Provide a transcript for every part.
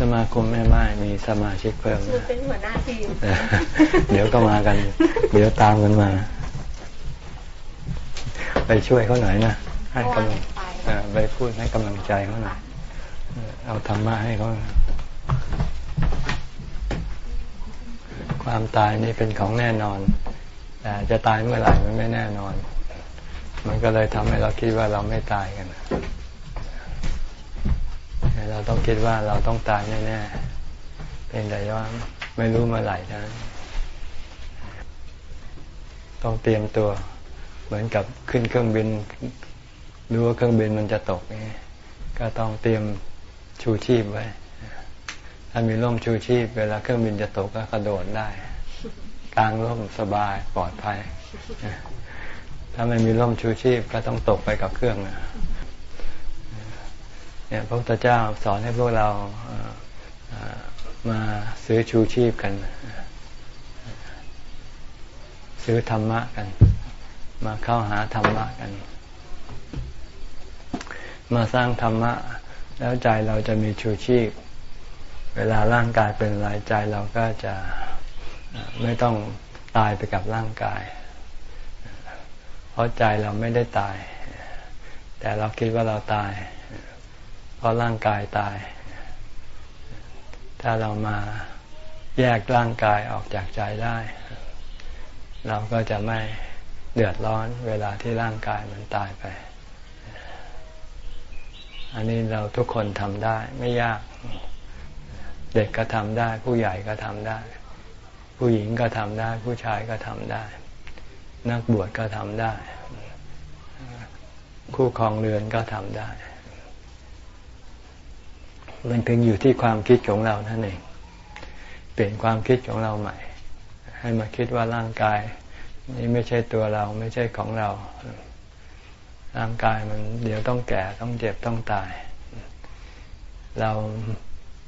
สมาคมแม่ไม้มีสมาชิกเพิ่มเป็นหัวหน้าทีมเดี๋ยวก็มากัน เดี๋ยวตามกันมา ไปช่วยเขาหน่อยนะให้กำลังไปพูดให้กำลังใจเขาหน่อยเอาธรรมะให้เขาความตายนี่เป็นของแน่นอนแต่จะตายเมื่อไหร่มันไม่แน่นอน มันก็เลยทำให้เราคิดว่าเราไม่ตายกัน เราต้องคิดว่าเราต้องตายแน่ๆเป็นแต่ว่าไม่รู้เมื่อไหร่นะต้องเตรียมตัว เหมือนกับขึ้นเครื่องบินรู้ว่าเครื่องบินมันจะตกนี่ก็ต้องเตรียมชูชีพไว้ถ้ามีร่มชูชีพ เวลาเครื่องบินจะตกก็กระโดดได้กลางร่มสบายปลอดภัย ถ้าไม่มีร่มชูชีพก็ต้องตกไปกับเครื่อง เนี่ยพระพุทธเจ้าสอนให้พวกเรามาซื้อชูชีพกัน ซื้อธรรมะกัน มาเข้าหาธรรมะกัน มาสร้างธรรมะ แล้วใจเราจะมีชูชีพ เวลาร่างกายเป็นรายใจเราก็จะไม่ต้องตายไปกับร่างกาย เพราะใจเราไม่ได้ตาย แต่เราคิดว่าเราตาย เพราะร่างกายตาย ถ้าเรามาแยกร่างกายออกจากใจได้ เราก็จะไม่เดือดร้อนเวลาที่ร่างกายมันตายไป อันนี้เราทุกคนทำได้ไม่ยาก เด็กก็ทำได้ ผู้ใหญ่ก็ทำได้ ผู้หญิงก็ทำได้ ผู้ชายก็ทำได้ นักบวชก็ทำได้ คู่ครองเรือนก็ทำได้ มันเพียงอยู่ที่ความคิดของเรานั่นเอง เปลี่ยนความคิดของเราใหม่ ให้มาคิดว่าร่างกายนี่ไม่ใช่ตัวเราไม่ใช่ของเรา ร่างกายมันเดี๋ยวต้องแก่ต้องเจ็บต้องตาย เรา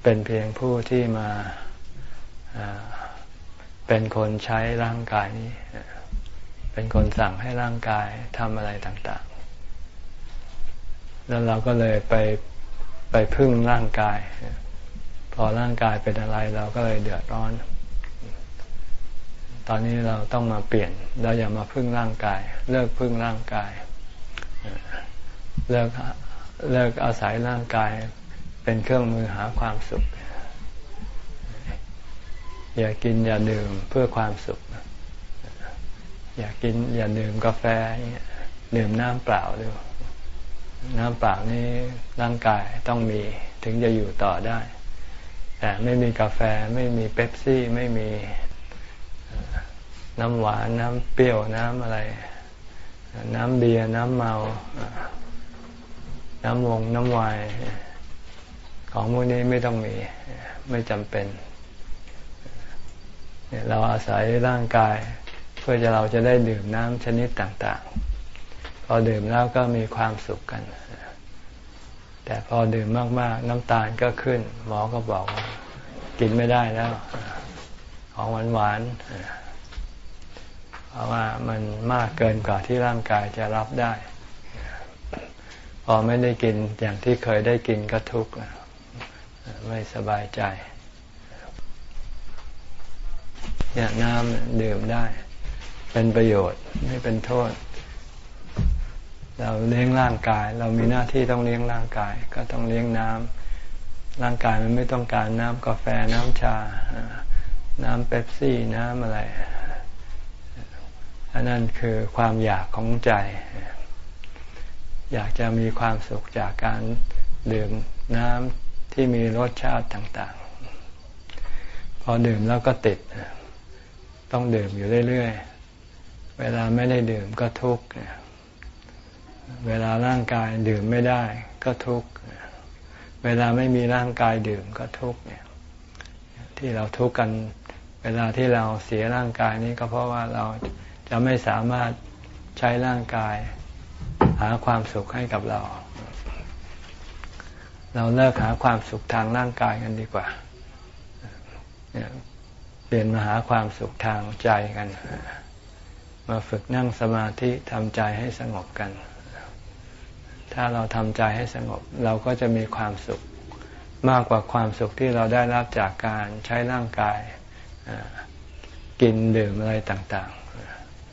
เป็นเพียงผู้ที่มาเป็นคนใช้ร่างกายนี้ เป็นคนสั่งให้ร่างกายทำอะไรต่าง ๆ แล้วเราก็เลยไป ไปพึ่งร่างกาย พอร่างกายเป็นอะไรเราก็เลยเดือดร้อน ตอนนี้เราต้องมาเปลี่ยนเราอย่ามาพึ่งร่างกาย เลิกพึ่งร่างกาย เลิกเลิกอาศัยร่างกายเป็นเครื่องมือหาความสุข อย่ากินอย่าดื่มเพื่อความสุข อย่ากินอย่าดื่มกาแฟ ดื่มน้ำเปล่าด้วย น้ำเปล่านี้ร่างกายต้องมีถึงจะอยู่ต่อได้ แต่ไม่มีกาแฟไม่มีเป๊ปซี่ไม่มีน้ำหวาน น้ำเปรี้ยวน้ำอะไร น้ำเบียร์น้ำเมา น้ำวงน้ำวาย ของพวกนี้ไม่ต้องมีไม่จำเป็นเราอาศัยร่างกาย เพื่อจะเราจะได้ดื่มน้ำชนิดต่าง ๆ พอดื่มแล้วก็มีความสุขกัน แต่พอดื่มมากๆ น้ำตาลก็ขึ้น หมอก็บอกว่ากินไม่ได้แล้ว ของหวานๆเพราะว่ามันมากเกินกว่าที่ร่างกายจะรับได้ พอไม่ได้กินอย่างที่เคยได้กินก็ทุกข์ไม่สบายใจเนี่ยน้ำดื่มได้ เป็นประโยชน์ไม่เป็นโทษ เราเลี้ยงร่างกาย เรามีหน้าที่ต้องเลี้ยงร่างกาย ก็ต้องเลี้ยงน้ำร่างกายมันไม่ต้องการน้ำกาแฟน้ำชา น้ำเป๊ปซี่น้ำอะไรอันนั้นคือความอยากของใจ อยากจะมีความสุขจากการดื่มน้ำที่มีรสชาติต่าง ๆ พอดื่มแล้วก็ติด ต้องดื่มอยู่เรื่อย ๆ เวลาไม่ได้ดื่มก็ทุกข์ เวลาร่างกายดื่มไม่ได้ก็ทุกข์เวลาไม่มีร่างกายดื่มก็ทุกข์เนี่ย ที่เราทุกข์กัน เวลาที่เราเสียร่างกายนี้ก็เพราะว่าเราจะไม่สามารถใช้ร่างกาย หาความสุขให้กับเรา เราเลิกหาความสุขทางร่างกายกันดีกว่าเปลี่ยนมาหาความสุขทางใจกัน มาฝึกนั่งสมาธิทำใจให้สงบกัน ถ้าเราทำใจให้สงบ เราก็จะมีความสุขมากกว่าความสุขที่เราได้รับจากการใช้ร่างกายกินดื่มอะไรต่าง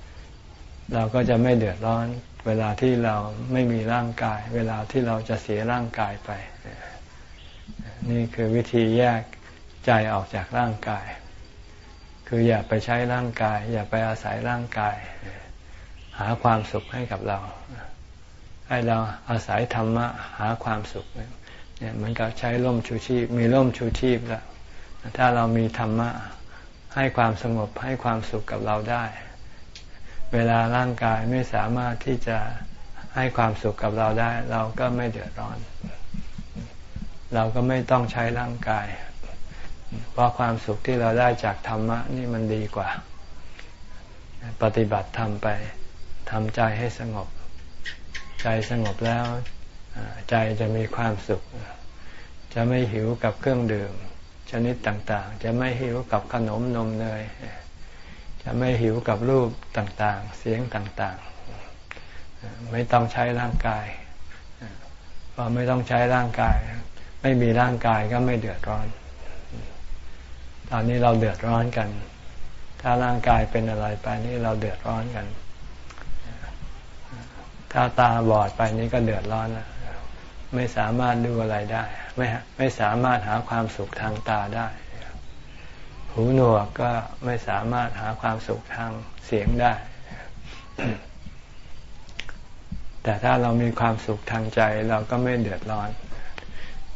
ๆ เราก็จะไม่เดือดร้อน เวลาที่เราไม่มีร่างกาย เวลาที่เราจะเสียร่างกายไป นี่คือวิธีแยกใจออกจากร่างกาย คืออย่าไปใช้ร่างกาย อย่าไปอาศัยร่างกาย หาความสุขให้กับเรา ให้เราอาศัยธรรมะหาความสุขเนี่ยมันก็ใช้ร่มชูชีพ มีร่มชูชีพแล้วถ้าเรามีธรรมะให้ความสงบให้ความสุขกับเราได้ เวลาร่างกายไม่สามารถที่จะให้ความสุขกับเราได้ เราก็ไม่เดือดร้อน เราก็ไม่ต้องใช้ร่างกาย เพราะความสุขที่เราได้จากธรรมะนี่มันดีกว่า ปฏิบัติทำไปทำใจให้สงบ ใจสงบแล้ว ใจจะมีความสุข จะไม่หิวกับเครื่องดื่ม ชนิดต่างๆ จะไม่หิวกับขนมนมเนยจะไม่หิวกับรูปต่างๆ เสียงต่างๆ ไม่ต้องใช้ร่างกายพอไม่ต้องใช้ร่างกาย ไม่มีร่างกายก็ไม่เดือดร้อน ตอนนี้เราเดือดร้อนกัน ถ้าร่างกายเป็นอะไรไปนี่เราเดือดร้อนกัน ถ้าตาบอดไปนี่ก็เดือดร้อนแล้วไม่สามารถดูอะไรได้ ไม่ไม่สามารถหาความสุขทางตาได้ หูหนวกก็ไม่สามารถหาความสุขทางเสียงได้ แต่ถ้าเรามีความสุขทางใจเราก็ไม่เดือดร้อน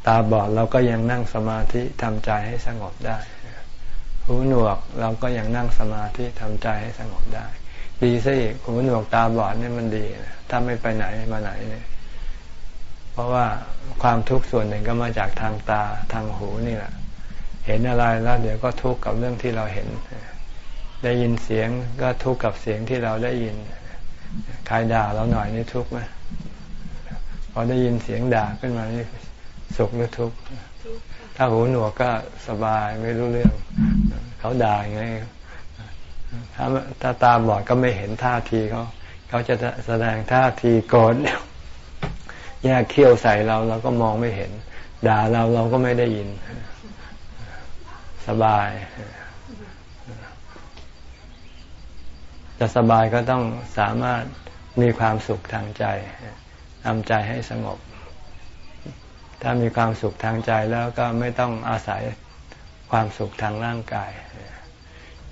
ตาบอดเราก็ยังนั่งสมาธิทำใจให้สงบได้ หูหนวกเราก็ยังนั่งสมาธิทำใจให้สงบได้ ดีซะอีกหูหนวกตาบอดเนี่ยมันดีถ้าไม่ไปไหนมาไหนเนี่ย เพราะว่าความทุกข์ส่วนหนึ่งก็มาจากทางตาทางหูนี่แหละ เห็นอะไรแล้วเดี๋ยวก็ทุกข์กับเรื่องที่เราเห็น ได้ยินเสียงก็ทุกข์กับเสียงที่เราได้ยิน ใครด่าเราหน่อยนี่ทุกข์ไหมพอได้ยินเสียงด่าขึ้นมานี่สุขหรือทุกข์ ถ้าหูหนวกก็สบายไม่รู้เรื่อง เขาด่ายังไง ถ้าถ้าตาบอดก็ไม่เห็นท่าทีเขาเขาจะแสดงท่าทีโกรธแยกเขี้ยวใส่เราเราก็มองไม่เห็น ด่าเราเราก็ไม่ได้ยิน สบาย จะสบายก็ต้องสามารถมีความสุขทางใจทำใจให้สงบ ถ้ามีความสุขทางใจแล้วก็ไม่ต้องอาศัยความสุขทางร่างกาย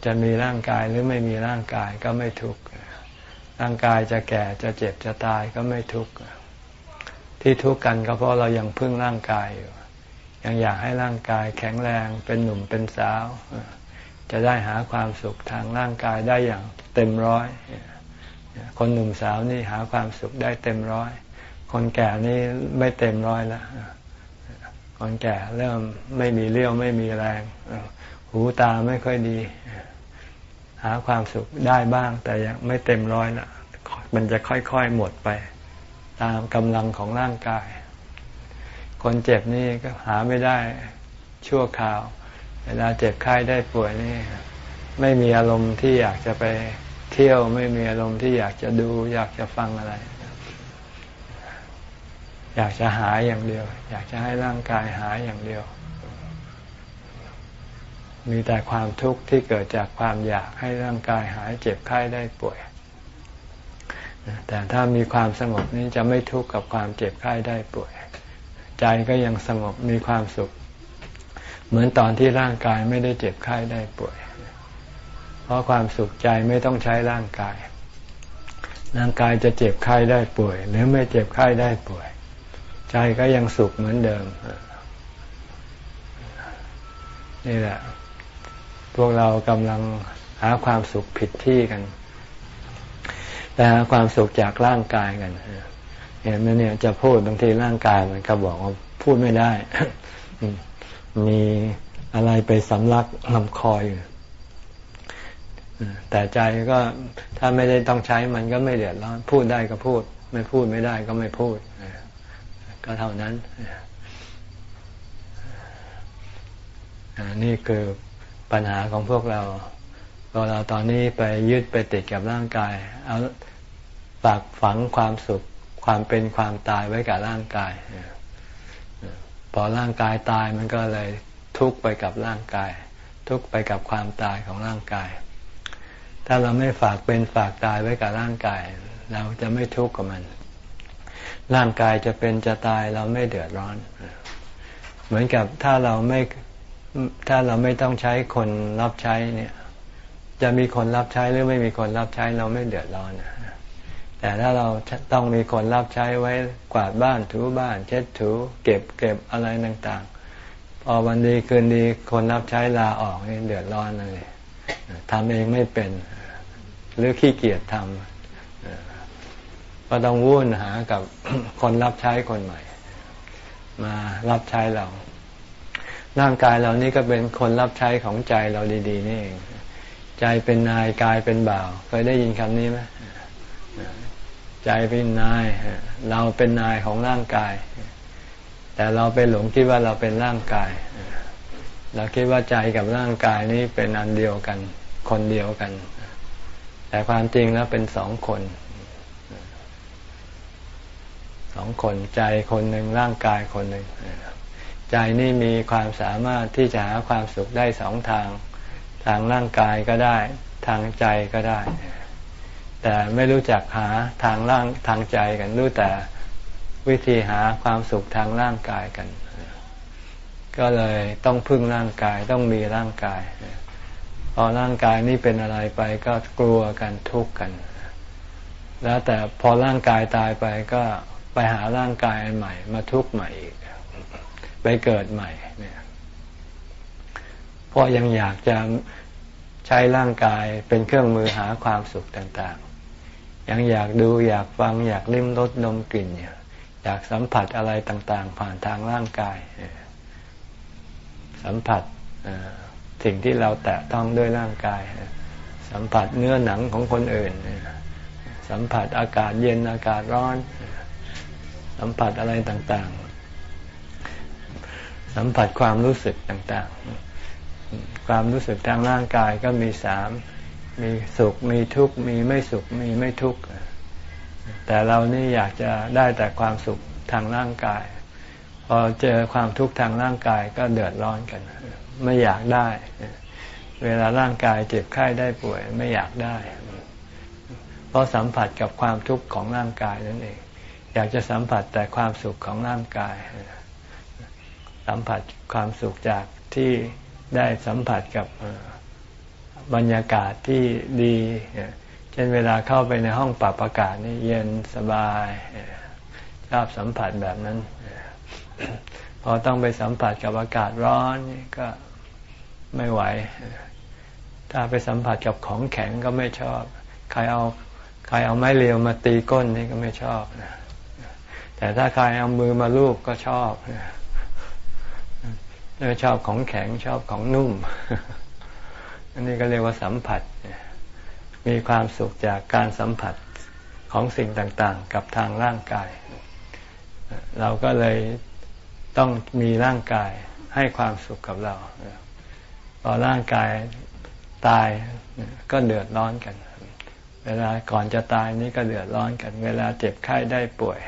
จะมีร่างกายหรือไม่มีร่างกายก็ไม่ทุกข์ร่างกายจะแก่จะเจ็บจะตายก็ไม่ทุกข์ที่ทุกข์กันก็เพราะเรายังพึ่งร่างกายอยู่ ยังอยากให้ร่างกายแข็งแรงเป็นหนุ่มเป็นสาว จะได้หาความสุขทางร่างกายได้อย่างเต็มร้อยคนหนุ่มสาวนี่หาความสุขได้เต็มร้อย คนแก่นี่ไม่เต็มร้อยแล้วคนแก่เริ่มไม่มีเลี้ยวไม่มีแรง หูตาไม่ค่อยดี หาความสุขได้บ้าง แต่ยังไม่เต็มร้อยละมันจะค่อยๆหมดไป ตามกำลังของร่างกาย คนเจ็บนี่ก็หาไม่ได้ชั่วคราว เวลาเจ็บไข้ได้ป่วยนี่ ไม่มีอารมณ์ที่อยากจะไปเที่ยวไม่มีอารมณ์ที่อยากจะดู อยากจะฟังอะไร อยากจะหายอย่างเดียว อยากจะให้ร่างกายหายอย่างเดียว มีแต่ความทุกข์ที่เกิดจากความอยากให้ร่างกายหายเจ็บไข้ได้ป่วย แต่ถ้ามีความสงบนี้จะไม่ทุกข์กับความเจ็บไข้ได้ป่วย ใจก็ยังสงบมีความสุข เหมือนตอนที่ร่างกายไม่ได้เจ็บไข้ได้ป่วย เพราะความสุขใจไม่ต้องใช้ร่างกาย ร่างกายจะเจ็บไข้ได้ป่วย หรือไม่เจ็บไข้ได้ป่วย ใจก็ยังสุขเหมือนเดิมนี่แหละ พวกเรากำลังหาความสุขผิดที่กันแต่ความสุขจากร่างกายกันเห็นไหมเนี่ยจะพูดบางทีร่างกายมันก็บอกว่าพูดไม่ได้ มีอะไรไปสำลักลำคออยู่แต่ใจก็ถ้าไม่ได้ต้องใช้มันก็ไม่เดือดร้อนพูดได้ก็พูด ไม่พูดไม่ได้ก็ไม่พูดก็เท่านั้นนี่คือ ปัญหาของพวกเราพอเราตอนนี้ไปยึดไปติดกับร่างกาย เอาฝากฝังความสุขความเป็นความตายไว้กับร่างกายพพอร่างกายตายมันก็เลยทุกข์ไปกับร่างกาย ทุกข์ไปกับความตายของร่างกาย ถ้าเราไม่ฝากเป็นฝากตายไว้กับร่างกาย เราจะไม่ทุกข์กับมัน ร่างกายจะเป็นจะตายเราไม่เดือดร้อน เหมือนกับถ้าเราไม่ ถ้าเราไม่ต้องใช้คนรับใช้เนี่ย จะมีคนรับใช้หรือไม่มีคนรับใช้เราไม่เดือดร้อนแต่ถ้าเราต้องมีคนรับใช้ไว้กวาดบ้านถูบ้าน เช็ดถู เก็บเก็บอะไรต่างๆพอวันดีคืนดีคนรับใช้ลาออกนี่เดือดร้อนเลยทำเองไม่เป็น หรือขี้เกียจทำก็ต้องวุ่นหากับคนรับใช้คนใหม่ มารับใช้เรา ร่างกายเรานี่ก็เป็นคนรับใช้ของใจเราดี ๆ นี่เองใจเป็นนายกายเป็นบ่าวเคยได้ยินคำนี้ไหมใจเป็นนายเราเป็นนายของร่างกาย แต่เราไปหลงคิดว่าเราเป็นร่างกาย เราคิดว่าใจกับร่างกายนี้เป็นอันเดียวกัน คนเดียวกัน แต่ความจริงแล้วเป็นสองคนสองคนใจคนหนึ่งร่างกายคนหนึ่ง ใจนี่มีความสามารถที่จะหาความสุขได้สองทาง ทางร่างกายก็ได้ ทางใจก็ได้ แต่ไม่รู้จักหาทางร่างทางใจกันรู้แต่วิธีหาความสุขทางร่างกายกัน ก็เลยต้องพึ่งร่างกายต้องมีร่างกาย พอร่างกายนี่เป็นอะไรไปก็กลัวกันทุกข์กัน แล้วแต่พอร่างกายตายไปก็ไปหาร่างกายอันใหม่ มาทุกข์ใหม่อีก ไปเกิดใหม่เนี่ยเพราะยังอยากจะใช้ร่างกายเป็นเครื่องมือหาความสุขต่างๆ ยังอยากดูอยากฟังอยากลิ้มรสนมกลิ่นอยากสัมผัสอะไรต่างๆ ผ่านทางร่างกาย สัมผัสสิ่งที่เราแตะต้องด้วยร่างกาย สัมผัสเนื้อหนังของคนอื่น สัมผัสอากาศเย็นอากาศร้อน สัมผัสอะไรต่างๆ สัมผัสความรู้สึกต่างๆ ความรู้สึกทางร่างกายก็มีสาม มีสุข มีทุกข์ มีไม่สุข มีไม่ทุกข์ แต่เรานี่อยากจะได้แต่ความสุขทางร่างกาย พอเจอความทุกข์ทางร่างกายก็เดือดร้อนกัน ไม่อยากได้ เวลาร่างกายเจ็บไข้ได้ป่วยไม่อยากได้ เพราะสัมผัสกับความทุกข์ของร่างกายนั่นเอง อยากจะสัมผัสแต่ความสุขของร่างกาย สัมผัสความสุขจากที่ได้สัมผัสกับบรรยากาศที่ดี เช่นเวลาเข้าไปในห้องปรับอากาศนี่เย็นสบายชอบสัมผัสแบบนั้น พอต้องไปสัมผัสกับอากาศร้อนก็ไม่ไหว ถ้าไปสัมผัสกับของแข็งก็ไม่ชอบ ใครเอาใครเอาไม้เรียวมาตีก้นนี่ก็ไม่ชอบนะแต่ถ้าใครเอามือมาลูบก็ชอบนะ ชอบของแข็งชอบของนุ่ม อันนี้ก็เรียกว่าสัมผัส มีความสุขจากการสัมผัสของสิ่งต่างๆ กับทางร่างกาย เราก็เลยต้องมีร่างกายให้ความสุขกับเราพอร่างกายตายก็เดือดร้อนกัน เวลาก่อนจะตายนี่ก็เดือดร้อนกัน เวลาเจ็บไข้ได้ป่วย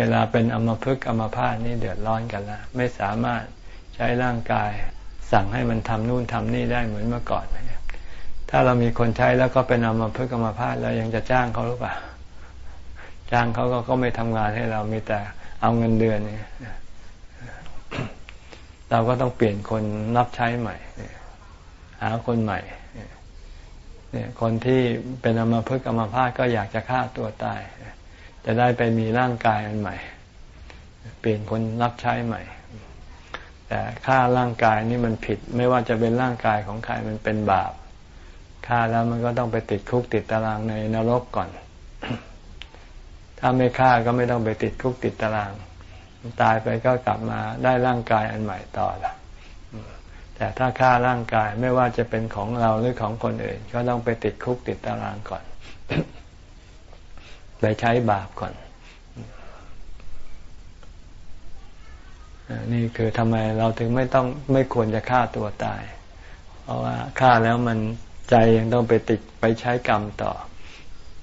เวลาเป็นอมพึกอมพาตนี่เดือดร้อนกันละไม่สามารถใช้ร่างกาย สั่งให้มันทำนู่นทำนี่ได้เหมือนเมื่อก่อนถ้าเรามีคนใช้แล้วก็เป็นอมพึกอมพาตแล้วยังจะจ้างเขาหรือเปล่าจ้างเขาก็ก็ไม่ทำงานให้เรามีแต่เอาเงินเดือนเนี่ยเราก็ต้องเปลี่ยนคนรับใช้ใหม่หาคนใหม่เนี่ยคนที่เป็นอมพึกอมพาตก็อยากจะฆ่าตัวตาย จะได้ไปมีร่างกายอันใหม่ เปลี่ยนคนรับใช้ใหม่ แต่ค่าร่างกายนี่มันผิด ไม่ว่าจะเป็นร่างกายของใครมันเป็นบาปค่าแล้วมันก็ต้องไปติดคุกติดตารางในนรกก่อน ถ้าไม่ฆ่าก็ไม่ต้องไปติดคุกติดตาราง ตายไปก็กลับมาได้ร่างกายอันใหม่ต่อละแต่ถ้าฆ่าร่างกายไม่ว่าจะเป็นของเราหรือของคนอื่น ก็ต้องไปติดคุกติดตารางก่อน ไปใช้บาปก่อน นี่คือทำไมเราถึงไม่ต้องไม่ควรจะฆ่าตัวตาย เพราะว่าฆ่าแล้วมันใจยังต้องไปติดไปใช้กรรมต่อ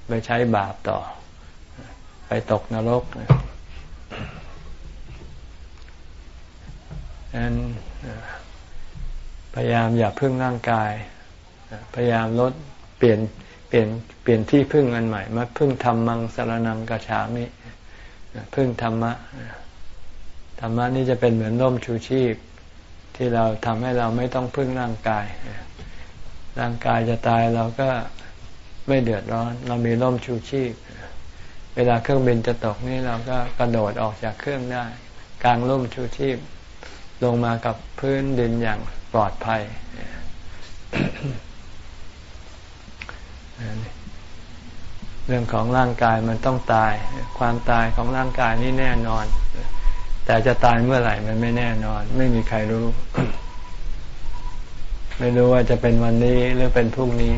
ไปใช้บาปต่อ ไปตกนรกดังนั้นพยายามอย่าพึ่งร่างกาย พยายามลดเปลี่ยน เปลี่ยนเปลี่ยนที่พึ่งอันใหม่มาพึ่งธรรมังสารนังกระฉามิพึ่งธรรมะธรรมะนี่จะเป็นเหมือนร่มชูชีพ ที่เราทำให้เราไม่ต้องพึ่งร่างกาย ร่างกายจะตายเราก็ไม่เดือดร้อน เรามีร่มชูชีพ เวลาเครื่องบินจะตกนี่เราก็กระโดดออกจากเครื่องได้กลางร่มชูชีพ ลงมากับพื้นดินอย่างปลอดภัย เรื่องของร่างกายมันต้องตาย ความตายของร่างกายนี่แน่นอน แต่จะตายเมื่อไหร่มันไม่แน่นอน ไม่มีใครรู้ ไม่รู้ว่าจะเป็นวันนี้หรือเป็นพรุ่งนี้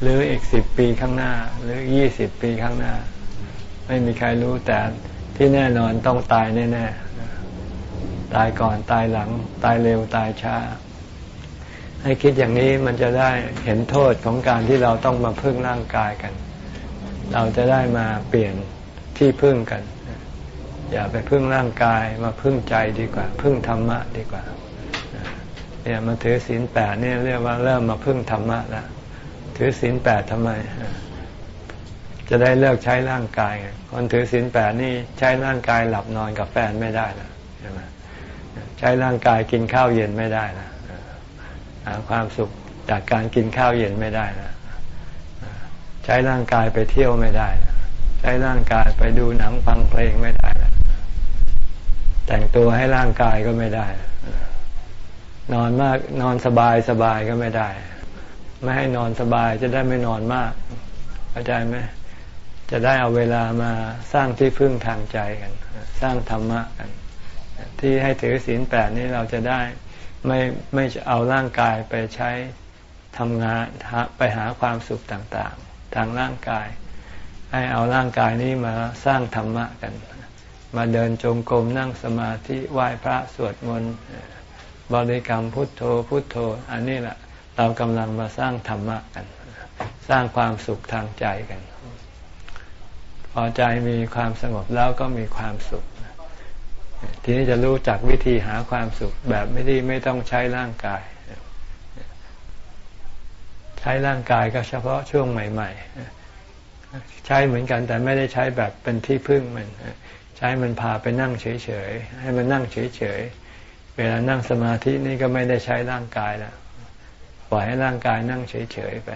หรืออีกสิบปีข้างหน้า หรือยี่สิบปีข้างหน้า ไม่มีใครรู้แต่ที่แน่นอนต้องตายแน่ๆตายก่อนตายหลัง ตายเร็วตายช้า ให้คิดอย่างนี้มันจะได้เห็นโทษของการที่เราต้องมาพึ่งร่างกายกัน เราจะได้มาเปลี่ยนที่พึ่งกัน อย่าไปพึ่งร่างกายมาพึ่งใจดีกว่า พึ่งธรรมะดีกว่าเนี่ยมาถือศีลแปดเนี่ยเรียกว่าเริ่มมาพึ่งธรรมะแล้วถือศีลแปดทำไม จะได้เลิกใช้ร่างกาย คนถือศีลแปดนี่ใช้ร่างกายหลับนอนกับแฟนไม่ได้แล้วใช่ไหมใช้ร่างกายกินข้าวเย็นไม่ได้แล้ว หาความสุขจากการกินข้าวเย็นไม่ได้นะใช้ร่างกายไปเที่ยวไม่ได้นะใช้ร่างกายไปดูหนังฟังเพลงไม่ได้นะแต่งตัวให้ร่างกายก็ไม่ได้ นอนมากนอนสบายสบายก็ไม่ได้ ไม่ให้นอนสบายจะได้ไม่นอนมากเข้าใจไหมจะได้เอาเวลามาสร้างที่พึ่งทางใจกัน สร้างธรรมะกัน ที่ให้ถือศีลแปดนี้เราจะได้ ไม่ไม่เอาร่างกายไปใช้ทำงานไปหาความสุขต่างๆ ทางร่างกาย ให้เอาร่างกายนี้มาสร้างธรรมะกัน มาเดินจงกรมนั่งสมาธิไหว้พระสวดมนต์บริกรรมพุทโธพุทโธ อันนี้แหละเรากำลังมาสร้างธรรมะกัน สร้างความสุขทางใจกัน พอใจมีความสงบแล้วก็มีความสุข ทีนี้จะรู้จักวิธีหาความสุขแบบไม่ได้ไม่ต้องใช้ร่างกาย ใช้ร่างกายก็เฉพาะช่วงใหม่ ๆ ใช้เหมือนกันแต่ไม่ได้ใช้แบบเป็นที่พึ่งมันใช้มันพาไปนั่งเฉยๆให้มันนั่งเฉยๆเวลานั่งสมาธินี่ก็ไม่ได้ใช้ร่างกายแล้วปล่อยให้ร่างกายนั่งเฉยๆไป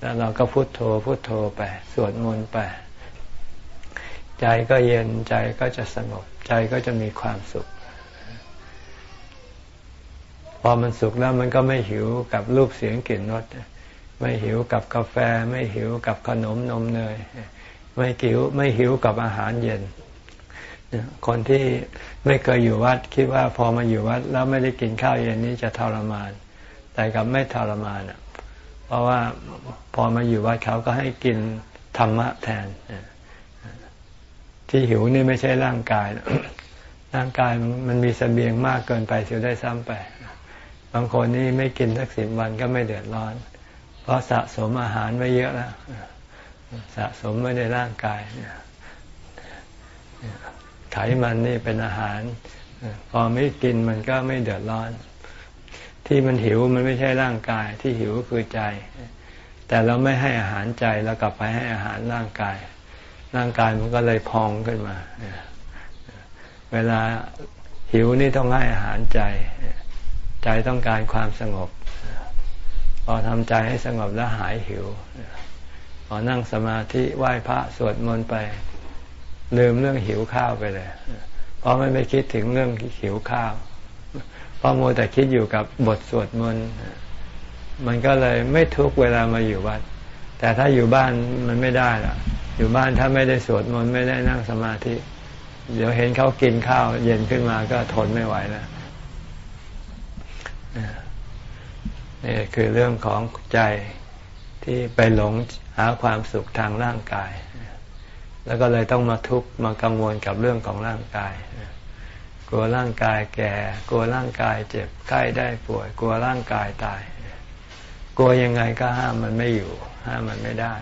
แล้วเราก็พุโทโธพุโทโธไป สวดมนต์ไป ใจก็เย็นใจก็จะสงบ ใจก็จะมีความสุข พอมันสุขแล้วมันก็ไม่หิวกับรูปเสียงกลิ่นรสไม่หิวกับกาแฟ ไม่หิวกับขนมนมเนยไม่หิวไม่หิวกับอาหารเย็นคนที่ไม่เคยอยู่วัดคิดว่าพอมาอยู่วัด แล้วไม่ได้กินข้าวเย็นนี้จะทรมาน แต่กับไม่ทรมานเพราะว่าพอมาอยู่วัดเขาก็ให้กินธรรมะแทน ที่หิวนี่ไม่ใช่ร่างกาย ร่างกายมันมีสเสบียงมากเกินไปเสียได้ซ้ำไป บางคนนี่ไม่กินสักสิบวันก็ไม่เดือดร้อน เพราะสะสมอาหารไว้เยอะแล้วสะสมไว้ในร่างกายไขมันนี่เป็นอาหาร พอไม่กินมันก็ไม่เดือดร้อน ที่มันหิวมันไม่ใช่ร่างกายที่หิวคือใจ แต่เราไม่ให้อาหารใจแล้วกลับไปให้อาหารร่างกาย ร่างกายมันก็เลยพองขึ้นมา เวลาหิวนี่ต้องให้อาหารใจ ใจต้องการความสงบ พอทำใจให้สงบแล้วหายหิว พอนั่งสมาธิไหว้พระสวดมนต์ไป ลืมเรื่องหิวข้าวไปเลย เพราะไม่ไปคิดถึงเรื่องหิวข้าว เพราะโมแต่คิดอยู่กับบทสวดมนต์ มันก็เลยไม่ทุกเวลามาอยู่วัด แต่ถ้าอยู่บ้านมันไม่ได้ละ อยู่บ้านถ้าไม่ได้สวดมนต์ไม่ได้นั่งสมาธิ เดี๋ยวเห็นเขากินข้าวเย็นขึ้นมาก็ทนไม่ไหวแล้วนี่คือเรื่องของใจที่ไปหลงหาความสุขทางร่างกาย แล้วก็เลยต้องมาทุกข์มากังวลกับเรื่องของร่างกาย กลัวร่างกายแก่ กลัวร่างกายเจ็บไข้ได้ป่วย กลัวร่างกายตาย กลัวยังไงก็ห้ามมันไม่อยู่ ห้ามมันไม่ได้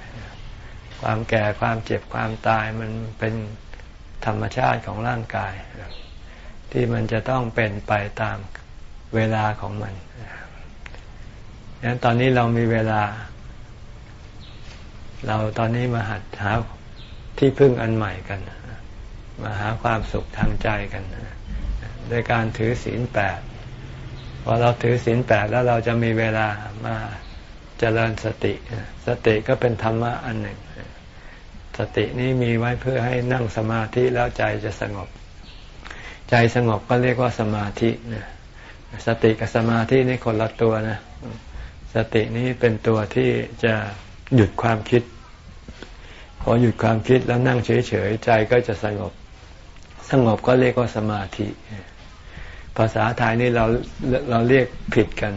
ความแก่ความเจ็บความตายมันเป็นธรรมชาติของร่างกาย ที่มันจะต้องเป็นไปตามเวลาของมันดังนั้นตอนนี้เรามีเวลา เราตอนนี้มาหัดหาที่พึ่งอันใหม่กัน มาหาความสุขทางใจกันโดยการถือศีลแปดพอเราถือศีลแปดแล้วเราจะมีเวลามาเจริญสติ สติก็เป็นธรรมะอันหนึ่ง สตินี้มีไว้เพื่อให้นั่งสมาธิแล้วใจจะสงบ ใจสงบก็เรียกว่าสมาธินะสติกับสมาธินี่คนละตัวนะสตินี้เป็นตัวที่จะหยุดความคิด พอหยุดความคิดแล้วนั่งเฉยๆใจก็จะสงบ สงบก็เรียกว่าสมาธิ ภาษาไทยนี่เราเราเรียกผิดกัน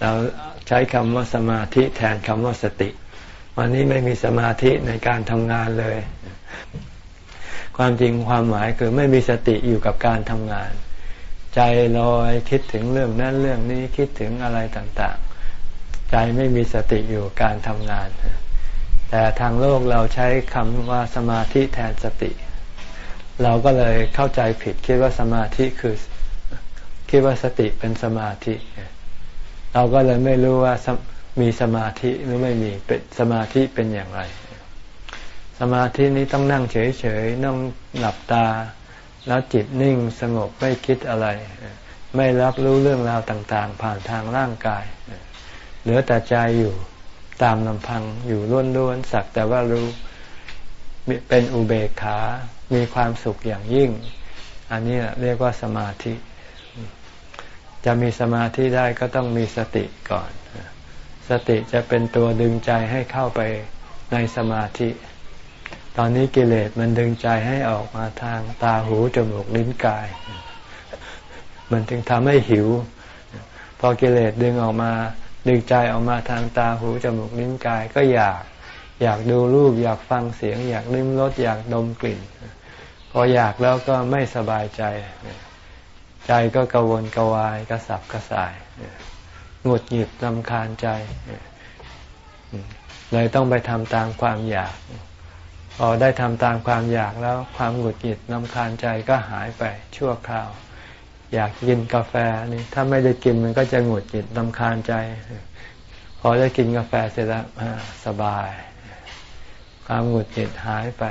เราใช้คำว่าสมาธิแทนคำว่าสติ วันนี้ไม่มีสมาธิในการทำงานเลย ความจริงความหมายคือไม่มีสติอยู่กับการทำงาน ใจลอยคิดถึงเรื่องนั้นเรื่องนี้คิดถึงอะไรต่างๆ ใจไม่มีสติอยู่การทำงาน แต่ทางโลกเราใช้คำว่าสมาธิแทนสติ เราก็เลยเข้าใจผิดคิดว่าสมาธิคือคิดว่าสติเป็นสมาธิ เราก็เลยไม่รู้ว่า มีสมาธิหรือไม่มีเป็นสมาธิเป็นอย่างไร สมาธินี้ต้องนั่งเฉยๆนั่งหลับตา แล้วจิตนิ่งสงบไม่คิดอะไร ไม่รับรู้เรื่องราวต่างๆ ผ่านทางร่างกาย เหลือแต่ใจอยู่ตามลำพังอยู่ล้วนๆสักแต่ว่ารู้เป็นอุเบกขา มีความสุขอย่างยิ่ง อันนี้เรียกว่าสมาธิ จะมีสมาธิได้ก็ต้องมีสติก่อน สติจะเป็นตัวดึงใจให้เข้าไปในสมาธิ ตอนนี้กิเลสมันดึงใจให้ออกมาทางตาหูจมูกลิ้นกาย มันจึงทำให้หิว พอกิเลสดึงออกมาดึงใจออกมาทางตาหูจมูกลิ้นกายก็อยากอยากดูรูปอยากฟังเสียง อยากลิ้มรสอยากดมกลิ่น พออยากแล้วก็ไม่สบายใจ ใจก็กวนกวายกระสับกระส่าย งดหงิดลำคาญใจ เลยต้องไปทำตามความอยาก พอได้ทำตามความอยากแล้วความหงุดหงิดลำคาญใจก็หายไปชั่วคราว อยากกินกาแฟนี่ถ้าไม่ได้กินมันก็จะหงุดหงิดลำคาญใจ พอได้กินกาแฟเสร็จแล้วสบาย ความหงุดหงิดหายไป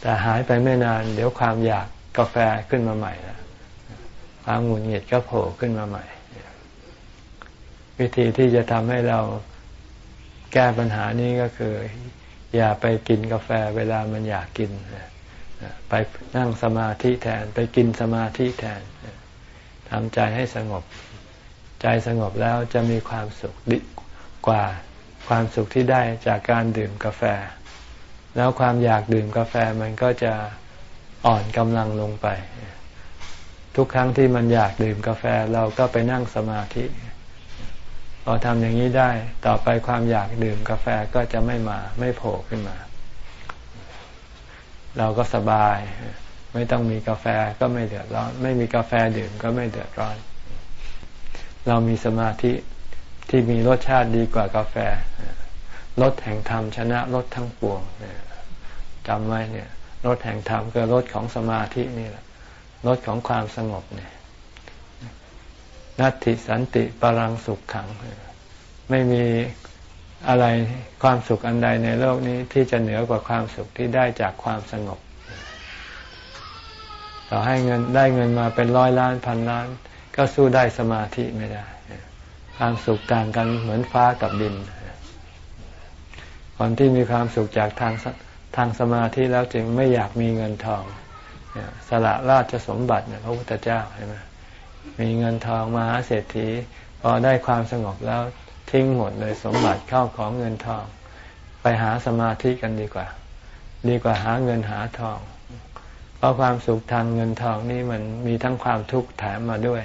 แต่หายไปไม่นาน เดี๋ยวความอยากกาแฟขึ้นมาใหม่แล้วความหงุดหงิดก็โผล่ขึ้นมาใหม่ วิธีที่จะทำให้เราแก้ปัญหานี้ก็คือ อย่าไปกินกาแฟเวลามันอยากกิน ไปนั่งสมาธิแทน ไปกินสมาธิแทนทำใจให้สงบ ใจสงบแล้วจะมีความสุขดีกว่าความสุขที่ได้จากการดื่มกาแฟ แล้วความอยากดื่มกาแฟมันก็จะอ่อนกำลังลงไป ทุกครั้งที่มันอยากดื่มกาแฟเราก็ไปนั่งสมาธิ พอทำอย่างนี้ได้ ต่อไปความอยากดื่มกาแฟก็จะไม่มา ไม่โผล่ขึ้นมา เราก็สบาย ไม่ต้องมีกาแฟก็ไม่เดือดร้อน ไม่มีกาแฟดื่มก็ไม่เดือดร้อน เรามีสมาธิที่มีรสชาติดีกว่ากาแฟรสแห่งธรรมชนะรสทั้งปวงจำไว้เนี่ยรสแห่งธรรมคือรสของสมาธินี่แหละรสของความสงบเนี่ย นัตติสันติปรังสุขขัง ไม่มีอะไรความสุขอันใดในโลกนี้ที่จะเหนือกว่าความสุขที่ได้จากความสงบ ต่อให้เงินได้เงินมาเป็นร้อยล้านพันล้าน ก็สู้ได้สมาธิไม่ได้ ความสุขต่างกันเหมือนฟ้ากับดินคนที่มีความสุขจากทางทางสมาธิแล้วจึงไม่อยากมีเงินทองสละราชสมบัติเนี่ยพระพุทธเจ้าใช่ไหม มีเงินทองมาหาเศรษฐี พอได้ความสงบแล้วทิ้งหมดเลยสมบัติเข้าของเงินทอง ไปหาสมาธิกันดีกว่า ดีกว่าหาเงินหาทอง เพราะความสุขทางเงินทองนี่มันมีทั้งความทุกข์แถมมาด้วย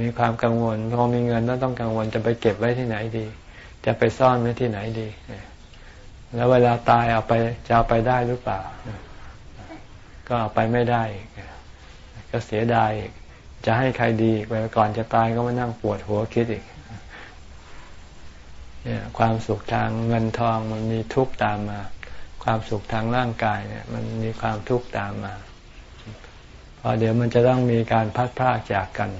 มีความกังวลพอมีเงินแล้วต้องกังวลจะไปเก็บไว้ที่ไหนดี จะไปซ่อนไว้ที่ไหนดี แล้วเวลาตายเอาไปจะเอาไปได้หรือเปล่า ก็ไปไม่ได้ก็เสียดาย จะให้ใครดีไปก่อนจะตายก็มานั่งปวดหัวคิดอีกเนี่ยความสุขทางเงินทองมันมีทุกข์ตามมา ความสุขทางร่างกายเนี่ย มันมีความทุกข์ตามมาพราะเดี๋ยวมันจะต้องมีการพัดพรากจากกัน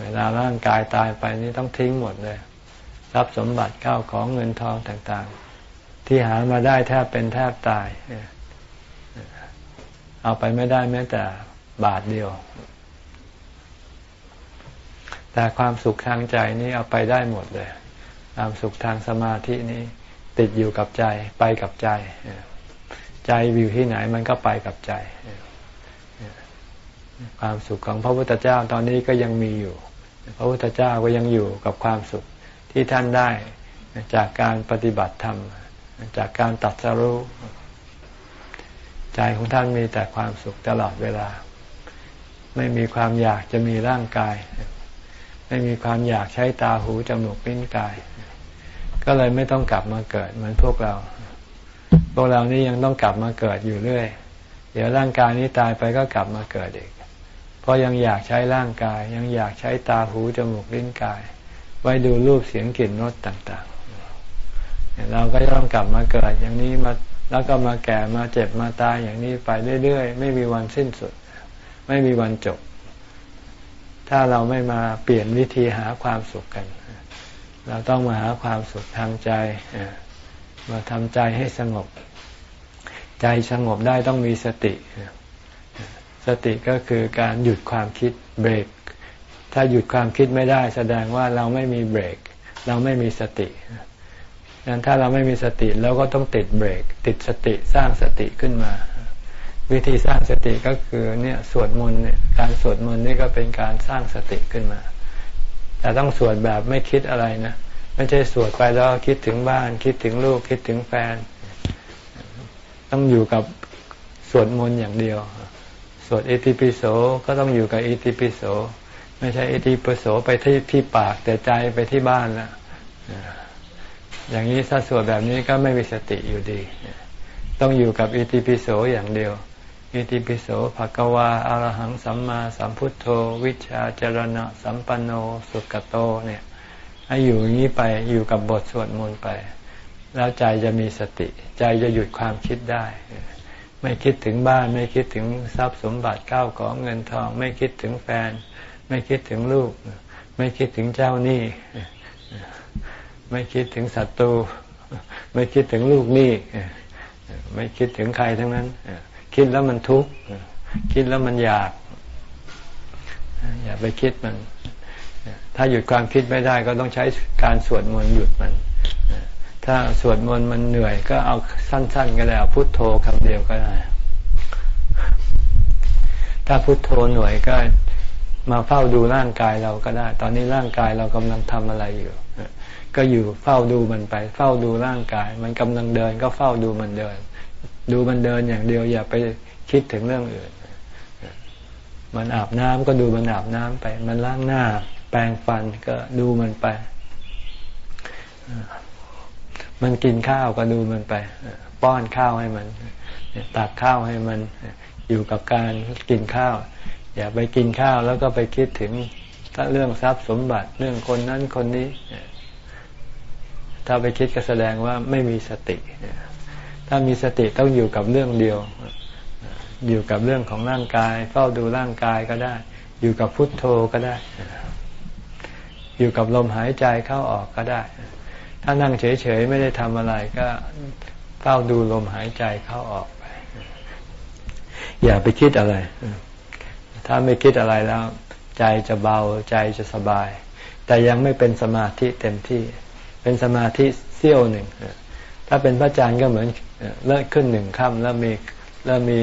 เวลาร่างกายตายไปนี่ต้องทิ้งหมดเลยทรัพย์สมบัติเข้าของเงินทองต่างๆ ที่หามาได้แทบเป็นแทบตาย เอาไปไม่ได้แม้แต่บาทเดียว แต่ความสุขทางใจนี่เอาไปได้หมดเลย ความสุขทางสมาธินี้ติดอยู่กับใจไปกับใจ ใจอยู่ที่ไหนมันก็ไปกับใจ ความสุขของพระพุทธเจ้าตอนนี้ก็ยังมีอยู่ พระพุทธเจ้าก็ยังอยู่กับความสุขที่ท่านได้จากการปฏิบัติธรรม จากการตัดสรู้ ใจของท่านมีแต่ความสุขตลอดเวลา ไม่มีความอยากจะมีร่างกาย ไม่มีความอยากใช้ตาหูจมูกลิ้นกาย ก็เลยไม่ต้องกลับมาเกิดเหมือนพวกเรา พวกเรานี่ยังต้องกลับมาเกิดอยู่เรื่อย เดี๋ยวร่างกายนี้ตายไปก็กลับมาเกิดอีก เพราะยังอยากใช้ร่างกาย ยังอยากใช้ตาหูจมูกลิ้นกาย ไว้ดูรูปเสียงกลิ่นรสต่างๆ เราก็ต้องกลับมาเกิดอย่างนี้มาแล้วก็มาแก่มาเจ็บมาตายอย่างนี้ไปเรื่อยๆ ไม่มีวันสิ้นสุด ไม่มีวันจบ ถ้าเราไม่มาเปลี่ยนวิธีหาความสุขกัน เราต้องมาหาความสุขทางใจ มาทำใจให้สงบ ใจสงบได้ต้องมีสติ สติก็คือการหยุดความคิดเบรก ถ้าหยุดความคิดไม่ได้ แสดงว่าเราไม่มีเบรก เราไม่มีสติดังนั้นถ้าเราไม่มีสติเราก็ต้องติดเบรก ติดสติสร้างสติขึ้นมา วิธีสร้างสติก็คือเนี่ยสวดมนต์เนี่ยการสวดมนต์นี่ก็เป็นการสร้างสติขึ้นมา แต่ต้องสวดแบบไม่คิดอะไรนะไม่ใช่สวดไปแล้วคิดถึงบ้าน คิดถึงลูกคิดถึงแฟน ต้องอยู่กับสวดมนต์อย่างเดียว สวดอิติปิโสก็ต้องอยู่กับอิติปิโสไม่ใช่อิติปิโสไปที่ที่ปากแต่ใจไปที่บ้านแล้วอย่างนี้ถ้าสวดแบบนี้ก็ไม่มีสติอยู่ดี ต้องอยู่กับอิติปิโสอย่างเดียว อิติปิโสภะกวาอารหังสัมมาสัมพุทโธ วิชาจรณะ สัมปันโนสุกโตเนี่ยให้อยู่อย่างนี้ไปอยู่กับบทสวดมนต์ไป แล้วใจจะมีสติ ใจจะหยุดความคิดได้ ไม่คิดถึงบ้าน ไม่คิดถึงทรัพย์สมบัติเก้าของเงินทอง ไม่คิดถึงแฟน ไม่คิดถึงลูก ไม่คิดถึงเจ้าหนี้ ไม่คิดถึงศัตรู ไม่คิดถึงลูกหนี้ ไม่คิดถึงใครทั้งนั้น คิดแล้วมันทุกข์คิดแล้วมันอยาก อย่าไปคิดมัน ถ้าหยุดความคิดไม่ได้ก็ต้องใช้การสวดมนต์หยุดมัน ถ้าสวดมนต์มันเหนื่อย ก็เอาสั้น ๆ ก็ได้เอาพุทโธคำเดียวก็ได้ ถ้าพุทโธหน่วยก็มาเฝ้าดูร่างกายเราก็ได้ ตอนนี้ร่างกายเรากำลังทำอะไรอยู่ ก็อยู่เฝ้าดูมันไป เฝ้าดูร่างกาย มันกำลังเดินก็เฝ้าดูมันเดิน ดูมันเดินอย่างเดียวอย่าไปคิดถึงเรื่องอื่น มันอาบน้ำก็ดูมันอาบน้ำไป มันล้างหน้า แปรงฟันก็ดูมันไป มันกินข้าวก็ดูมันไป ป้อนข้าวให้มันตักข้าวให้มันอยู่กับการกินข้าว อย่าไปกินข้าวแล้วก็ไปคิดถึงเรื่องทรัพย์สมบัติเรื่องคนนั้นคนนี้ ถ้าไปคิดก็แสดงว่าไม่มีสติ ถ้ามีสติต้องอยู่กับเรื่องเดียว อยู่กับเรื่องของร่างกาย เฝ้าดูร่างกายก็ได้ อยู่กับพุทโธก็ได้ อยู่กับลมหายใจเข้าออกก็ได้ ถ้านั่งเฉยๆไม่ได้ทำอะไรก็เฝ้าดูลมหายใจเข้าออกไป อย่าไปคิดอะไร ถ้าไม่คิดอะไรแล้ว ใจจะเบาใจจะสบาย แต่ยังไม่เป็นสมาธิเต็มที่ เป็นสมาธิเสี้ยวหนึ่งถ้าเป็นพระอาจารย์ก็เหมือน เลิกขึ้นหนึ่งค่ำแล้วมีแล้วมี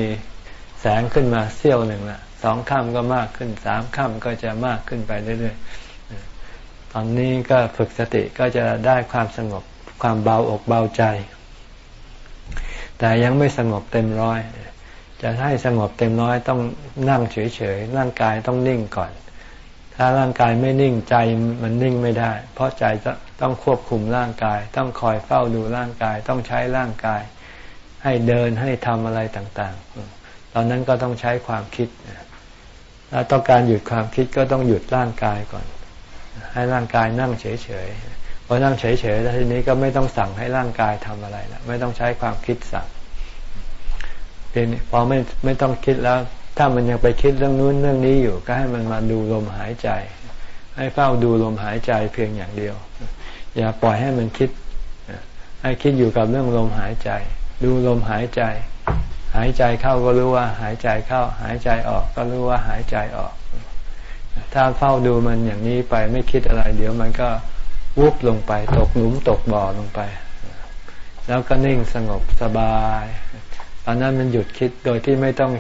แสงขึ้นมาเสี้ยวหนึ่งละสองค่ำก็มากขึ้นสามค่ำก็จะมากขึ้นไปเรื่อยๆตอนนี้ก็ฝึกสติก็จะได้ความสงบความเบาอกเบาใจ แต่ยังไม่สงบเต็มร้อย จะให้สงบเต็มร้อยต้องนั่งเฉยๆร่างกายต้องนิ่งก่อน ถ้าร่างกายไม่นิ่งใจมันนิ่งไม่ได้ เพราะใจต้องควบคุมร่างกาย ต้องคอยเฝ้าดูร่างกาย ต้องใช้ร่างกาย ให้เดินให้ทำอะไรต่างๆ ตอนนั้นก็ต้องใช้ความคิดถ้าต้องการหยุดความคิดก็ต้องหยุดร่างกายก่อน ให้ร่างกายนั่งเฉยๆพอนั่งเฉยๆแล้วทีนี้ก็ไม่ต้องสั่งให้ร่างกายทำอะไรแล้วไม่ต้องใช้ความคิดสั่งเป็นพอไม่ไม่ต้องคิดแล้ว ถ้ามันยังไปคิดเรื่องนู้นเรื่องนี้อยู่ ก็ให้มันมาดูลมหายใจ ให้เฝ้าดูลมหายใจเพียงอย่างเดียว อย่าปล่อยให้มันคิดให้คิดอยู่กับเรื่องลมหายใจ ดูลมหายใจ หายใจเข้าก็รู้ว่าหายใจเข้า หายใจออกก็รู้ว่าหายใจออก ถ้าเฝ้าดูมันอย่างนี้ไปไม่คิดอะไร เดี๋ยวมันก็วุบลงไป ตกหลุมตกบ่อลงไป แล้วก็นิ่งสงบสบายตอนนั้นมันหยุดคิดโดยที่ไม่ต้อง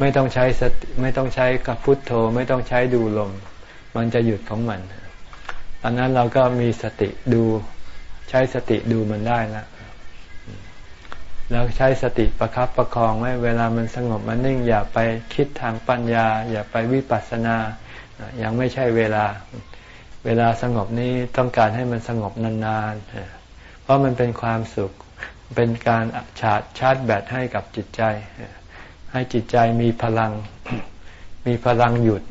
ไม่ต้องใช้สติไม่ต้องใช้กับพุทโธ ไม่ต้องใช้ดูลม มันจะหยุดของมันตอนนั้นเราก็มีสติดูใช้สติดูมันได้แล้ว แล้วใช้สติประครับประคองไว้เวลามันสงบมันนิ่งอย่าไปคิดทางปัญญา อย่าไปวิปัสสนายังไม่ใช่เวลา เวลาสงบนี้ต้องการให้มันสงบนานๆ เพราะมันเป็นความสุขเป็นการชาร์จชาร์จแบตให้กับจิตใจ ให้จิตใจมีพลัง มีพลังหยุด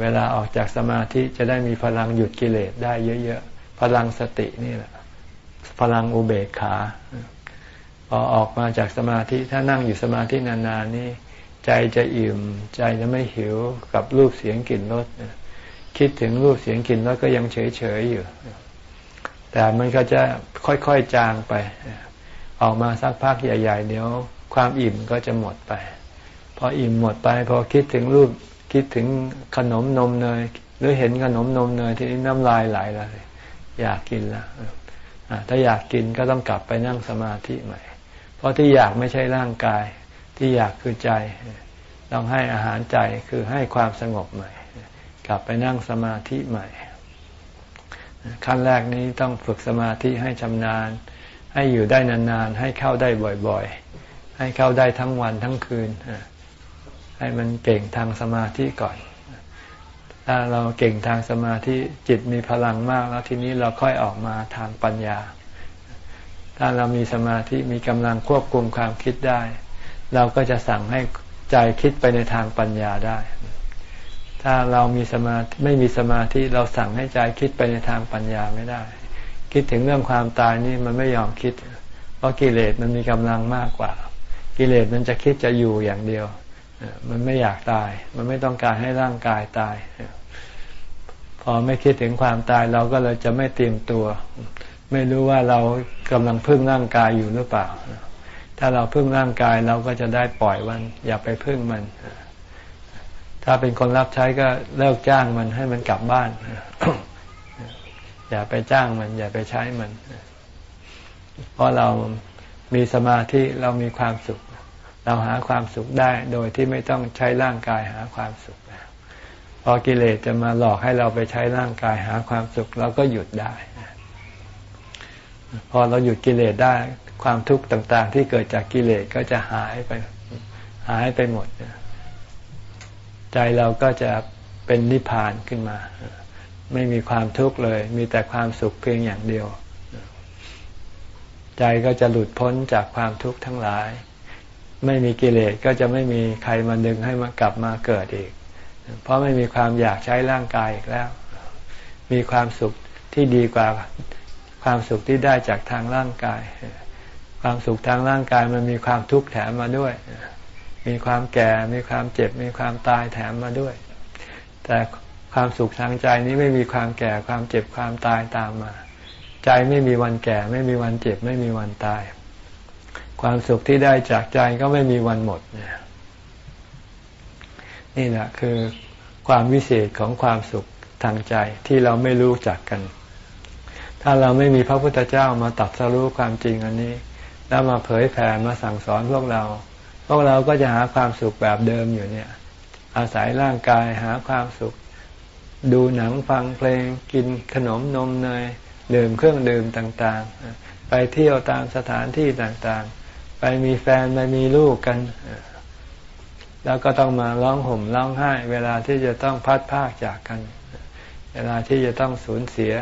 เวลาออกจากสมาธิจะได้มีพลังหยุดกิเลสได้เยอะๆ พลังสตินี่แหละ พลังอุเบกขา พอออกมาจากสมาธิถ้านั่งอยู่สมาธินานๆนี่ใจจะอิ่ม ใจจะไม่หิวกับรูปเสียงกลิ่นรสคิดถึงรูปเสียงกลิ่นรสก็ยังเฉยๆอยู่ แต่มันก็จะค่อยๆจางไป ออกมาสักพักใหญ่ ๆ เดี๋ยวความอิ่มก็จะหมดไป พออิ่มหมดไป พอคิดถึงรูปคิดถึงขนมนมเนยหรือเห็นขนมนมเนยที่น้ำลายไหลเลยอยากกินแล้วถ้าอยากกินก็ต้องกลับไปนั่งสมาธิใหม่ เพราะที่อยากไม่ใช่ร่างกาย ที่อยากคือใจ ต้องให้อาหารใจคือให้ความสงบใหม่ กลับไปนั่งสมาธิใหม่ ขั้นแรกนี้ต้องฝึกสมาธิให้ชำนาญ ให้อยู่ได้นานๆ ให้เข้าได้บ่อยๆ ให้เข้าได้ทั้งวันทั้งคืน ให้มันเก่งทางสมาธิก่อน ถ้าเราเก่งทางสมาธิจิตมีพลังมากแล้วทีนี้เราค่อยออกมาทางปัญญา ถ้าเรามีสมาธิมีกำลังควบคุมความคิดได้ เราก็จะสั่งให้ใจคิดไปในทางปัญญาได้ ถ้าเรามีสมาธิไม่มีสมาธิเราสั่งให้ใจคิดไปในทางปัญญาไม่ได้ คิดถึงเรื่องความตายนี่มันไม่ยอมคิด เพราะกิเลสมันมีกำลังมากกว่า กิเลสมันจะคิดจะอยู่อย่างเดียว มันไม่อยากตาย มันไม่ต้องการให้ร่างกายตายพอไม่คิดถึงความตายเราก็เลยจะไม่เตรียมตัว ไม่รู้ว่าเรากำลังพึ่งร่างกายอยู่หรือเปล่า ถ้าเราพึ่งร่างกายเราก็จะได้ปล่อยมัน อย่าไปพึ่งมัน ถ้าเป็นคนรับใช้ก็เลิกจ้างมันให้มันกลับบ้าน อย่าไปจ้างมัน อย่าไปใช้มัน เพราะเรามีสมาธิเรามีความสุข เราหาความสุขได้โดยที่ไม่ต้องใช้ร่างกายหาความสุขพอกิเลสจะมาหลอกให้เราไปใช้ร่างกายหาความสุขเราก็หยุดได้ พอเราหยุดกิเลสได้ความทุกข์ต่าง ๆ ที่เกิดจากกิเลสก็จะหายไป หายไปหมด ใจเราก็จะเป็นนิพพานขึ้นมา ไม่มีความทุกข์เลย มีแต่ความสุขเพียงอย่างเดียว ใจก็จะหลุดพ้นจากความทุกข์ทั้งหลาย ไม่มีกิเลสก็จะไม่มีใครมาดึงให้มากลับมาเกิดอีก เพราะไม่มีความอยากใช้ร่างกายอีกแล้ว มีความสุขที่ดีกว่า ความสุขที่ได้จากทางร่างกาย ความสุขทางร่างกายมันมีความทุกข์แถมมาด้วย มีความแก่ มีความเจ็บ มีความตายแถมมาด้วย แต่ความสุขทางใจนี้ไม่มีความแก่ ความเจ็บ ความตายตามมา ใจไม่มีวันแก่ ไม่มีวันเจ็บ ไม่มีวันตาย ความสุขที่ได้จากใจก็ไม่มีวันหมด นี่แหละคือความวิเศษของความสุขทางใจที่เราไม่รู้จักกัน ถ้าเราไม่มีพระพุทธเจ้ามาตัดสรู้ความจริงอันนี้ แล้วมาเผยแผ่มาสั่งสอนพวกเรา พวกเราก็จะหาความสุขแบบเดิมอยู่เนี่ย อาศัยร่างกายหาความสุข ดูหนังฟังเพลงกินขนมนมเนยดื่มเครื่องดื่มต่างๆ ไปเที่ยวตามสถานที่ต่างๆ ไปมีแฟนไปมีลูกกัน แล้วก็ต้องมาร้องห่มร้องไห้ เวลาที่จะต้องพัดพากจากกัน เวลาที่จะต้องสูญเสีย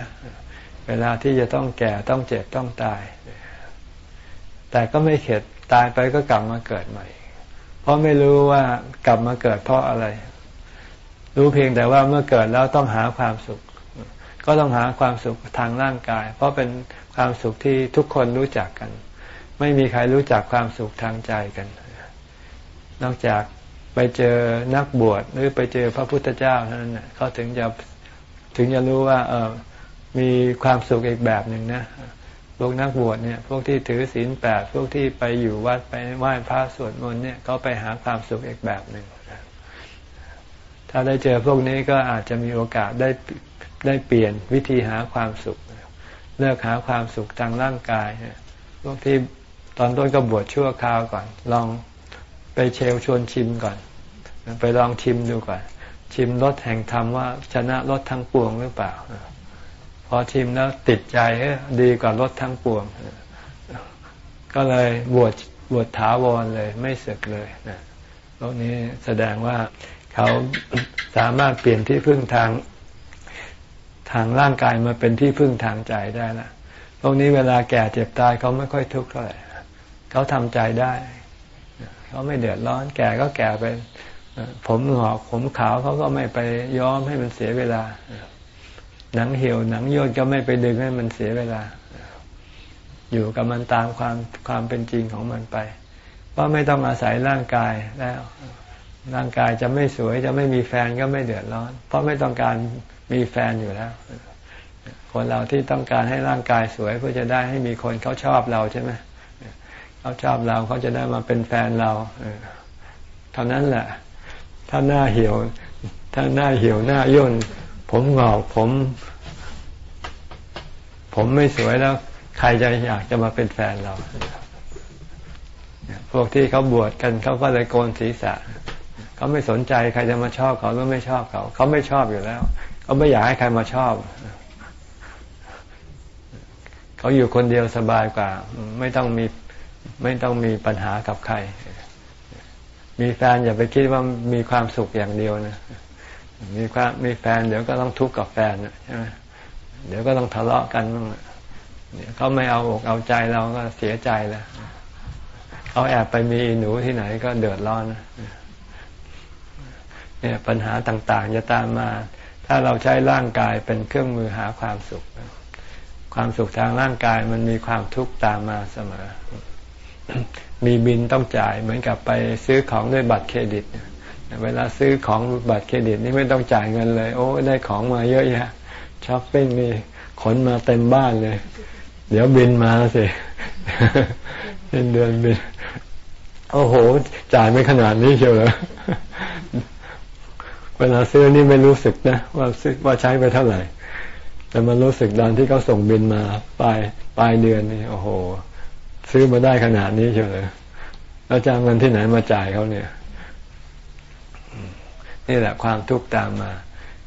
เวลาที่จะต้องแก่ต้องเจ็บต้องตาย แต่ก็ไม่เข็ดตายไปก็กลับมาเกิดใหม่ เพราะไม่รู้ว่ากลับมาเกิดเพราะอะไร รู้เพียงแต่ว่าเมื่อเกิดแล้วต้องหาความสุข ก็ต้องหาความสุขทางร่างกาย เพราะเป็นความสุขที่ทุกคนรู้จักกัน ไม่มีใครรู้จักความสุขทางใจกัน นอกจากไปเจอนักบวชหรือไปเจอพระพุทธเจ้าเท่านั้นเขาถึงจะถึงจะรู้ว่า เออ มีความสุขอีกแบบหนึ่งนะพวกนักบวชเนี่ย พวกที่ถือศีลแปดพวกที่ไปอยู่วัดไปไหว้พระสวดมนต์เนี่ยเขาไปหาความสุขอีกแบบหนึ่งถ้าได้เจอพวกนี้ก็อาจจะมีโอกาสได้ได้เปลี่ยนวิธีหาความสุข เลิกหาความสุขทางร่างกายพวกที่ตอนต้นก็บวชชั่วคราวก่อน ลองไปเชลชวนชิมก่อน ไปลองชิมดูก่อน ชิมรสแห่งธรรมว่าชนะรสทั้งปวงหรือเปล่า พอชิมแล้วติดใจดีกว่ารสทั้งปวง ก็เลยบวชบวชถาวรเลย ไม่เสกเลยนะตรงนี้แสดงว่าเขาสามารถเปลี่ยนที่พึ่งทางทางร่างกายมาเป็นที่พึ่งทางใจได้ละตรงนี้เวลาแก่เจ็บตายเขาไม่ค่อยทุกข์เท่าไหร่เขาทำใจได้ เขาไม่เดือดร้อน แก่ก็แก่ไป ผมหงอกผมขาวเขาก็ไม่ไปย้อมให้มันเสียเวลา หนังเหี่ยวหนังย่นก็ไม่ไปดึงให้มันเสียเวลา อยู่กับมันตามความความเป็นจริงของมันไปเพราะไม่ต้องอาศัยร่างกายแล้ว ร่างกายจะไม่สวยจะไม่มีแฟนก็ไม่เดือดร้อน เพราะไม่ต้องการมีแฟนอยู่แล้ว คนเราที่ต้องการให้ร่างกายสวยเพื่อจะได้ให้มีคนเขาชอบเราใช่ไหมเขาชอบเราเขาจะได้มาเป็นแฟนเราเท่านั้นแหละ ถ้าหน้าเหี่ยว ถ้าหน้าเหี่ยวหน้าย่น ผมงอกผม ผมไม่สวยแล้ว ใครจะอยากจะมาเป็นแฟนเรา พวกที่เขาบวชกันเขาก็เลยโกนศีรษะเขาไม่สนใจใครจะมาชอบเขาหรือไม่ชอบเขา เขาไม่ชอบอยู่แล้วเขาไม่อยากให้ใครมาชอบเขาอยู่คนเดียวสบายกว่า ไม่ต้องมีไม่ต้องมีปัญหากับใคร มีแฟนอย่าไปคิดว่ามีความสุขอย่างเดียวนะ มีความมีแฟนเดี๋ยวก็ต้องทุกข์กับแฟนใช่ไหมเดี๋ยวก็ต้องทะเลาะกันบ้างเดี๋ยวเขาไม่เอาอกเอาใจเราก็เสียใจแล้วเขาแอบไปมีหนูที่ไหนก็เดือดร้อนเนี่ยปัญหาต่างๆจะตามมา ถ้าเราใช้ร่างกายเป็นเครื่องมือหาความสุข ความสุขทางร่างกายมันมีความทุกข์ตามมาเสมอ มีบินต้องจ่ายเหมือนกับไปซื้อของด้วยบัตรเครดิตเเวลาซื้อของบัตรเครดิตนี่ไม่ต้องจ่ายเงินเลย โอ้ได้ของมาเยอะแยะช้อปปิ้งนี่ขนมาเต็มบ้านเลย เดี๋ยวบิลมาแล้วสิเดือนเดือนบิลโอ้โห จ่ายไม่ขนาดนี้เชียวเหรอเวลาซื้อนี่ไม่รู้สึกนะว่าซื้อว่าใช้ไปเท่าไหร่ แต่มันรู้สึกตอนที่เขาส่งบิลมาปลายปลายเดือนนี่โอ้โห ซื้อมาได้ขนาดนี้เชียวเลยแล้วจะเงินที่ไหนมาจ่ายเขาเนี่ย นี่แหละความทุกข์ตามมา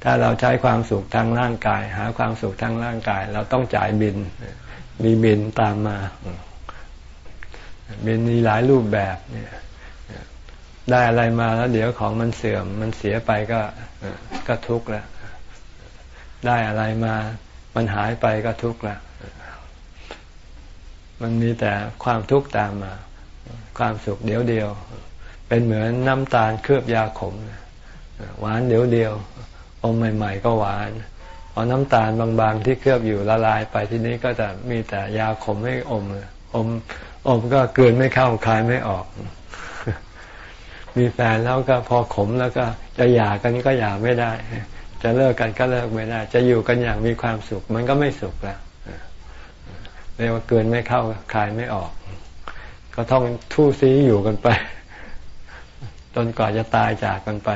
ถ้าเราใช้ความสุขทางร่างกาย หาความสุขทางร่างกาย เราต้องจ่ายบิน มีบินตามมา บินมีหลายรูปแบบเนี่ยได้อะไรมาแล้วเดี๋ยวของมันเสื่อมมันเสียไปก็ก็ทุกข์แล้ว ได้อะไรมามันหายไปก็ทุกข์แล้วมันมีแต่ความทุกข์ตามมา ความสุขเดียวเดียว เป็นเหมือนน้ำตาลเคลือบยาขม หวานเดียวเดียวอมใหม่ๆก็หวานพอน้ำตาลบางๆที่เคลือบอยู่ละลายไปทีนี้ก็จะมีแต่ยาขมให้อมอมอมก็เกินไม่เข้าคายไม่ออก มีแฟนแล้วก็พอขมแล้วก็จะหย่ากันก็หย่าไม่ได้ จะเลิกกันก็เลิกไม่ได้ จะอยู่กันอย่างมีความสุข มันก็ไม่สุขแล้วเรียกว่าเกินไม่เข้าคลายไม่ออก ก็ต้องทู่ซีอยู่กันไป จนกว่าจะตายจากกันไป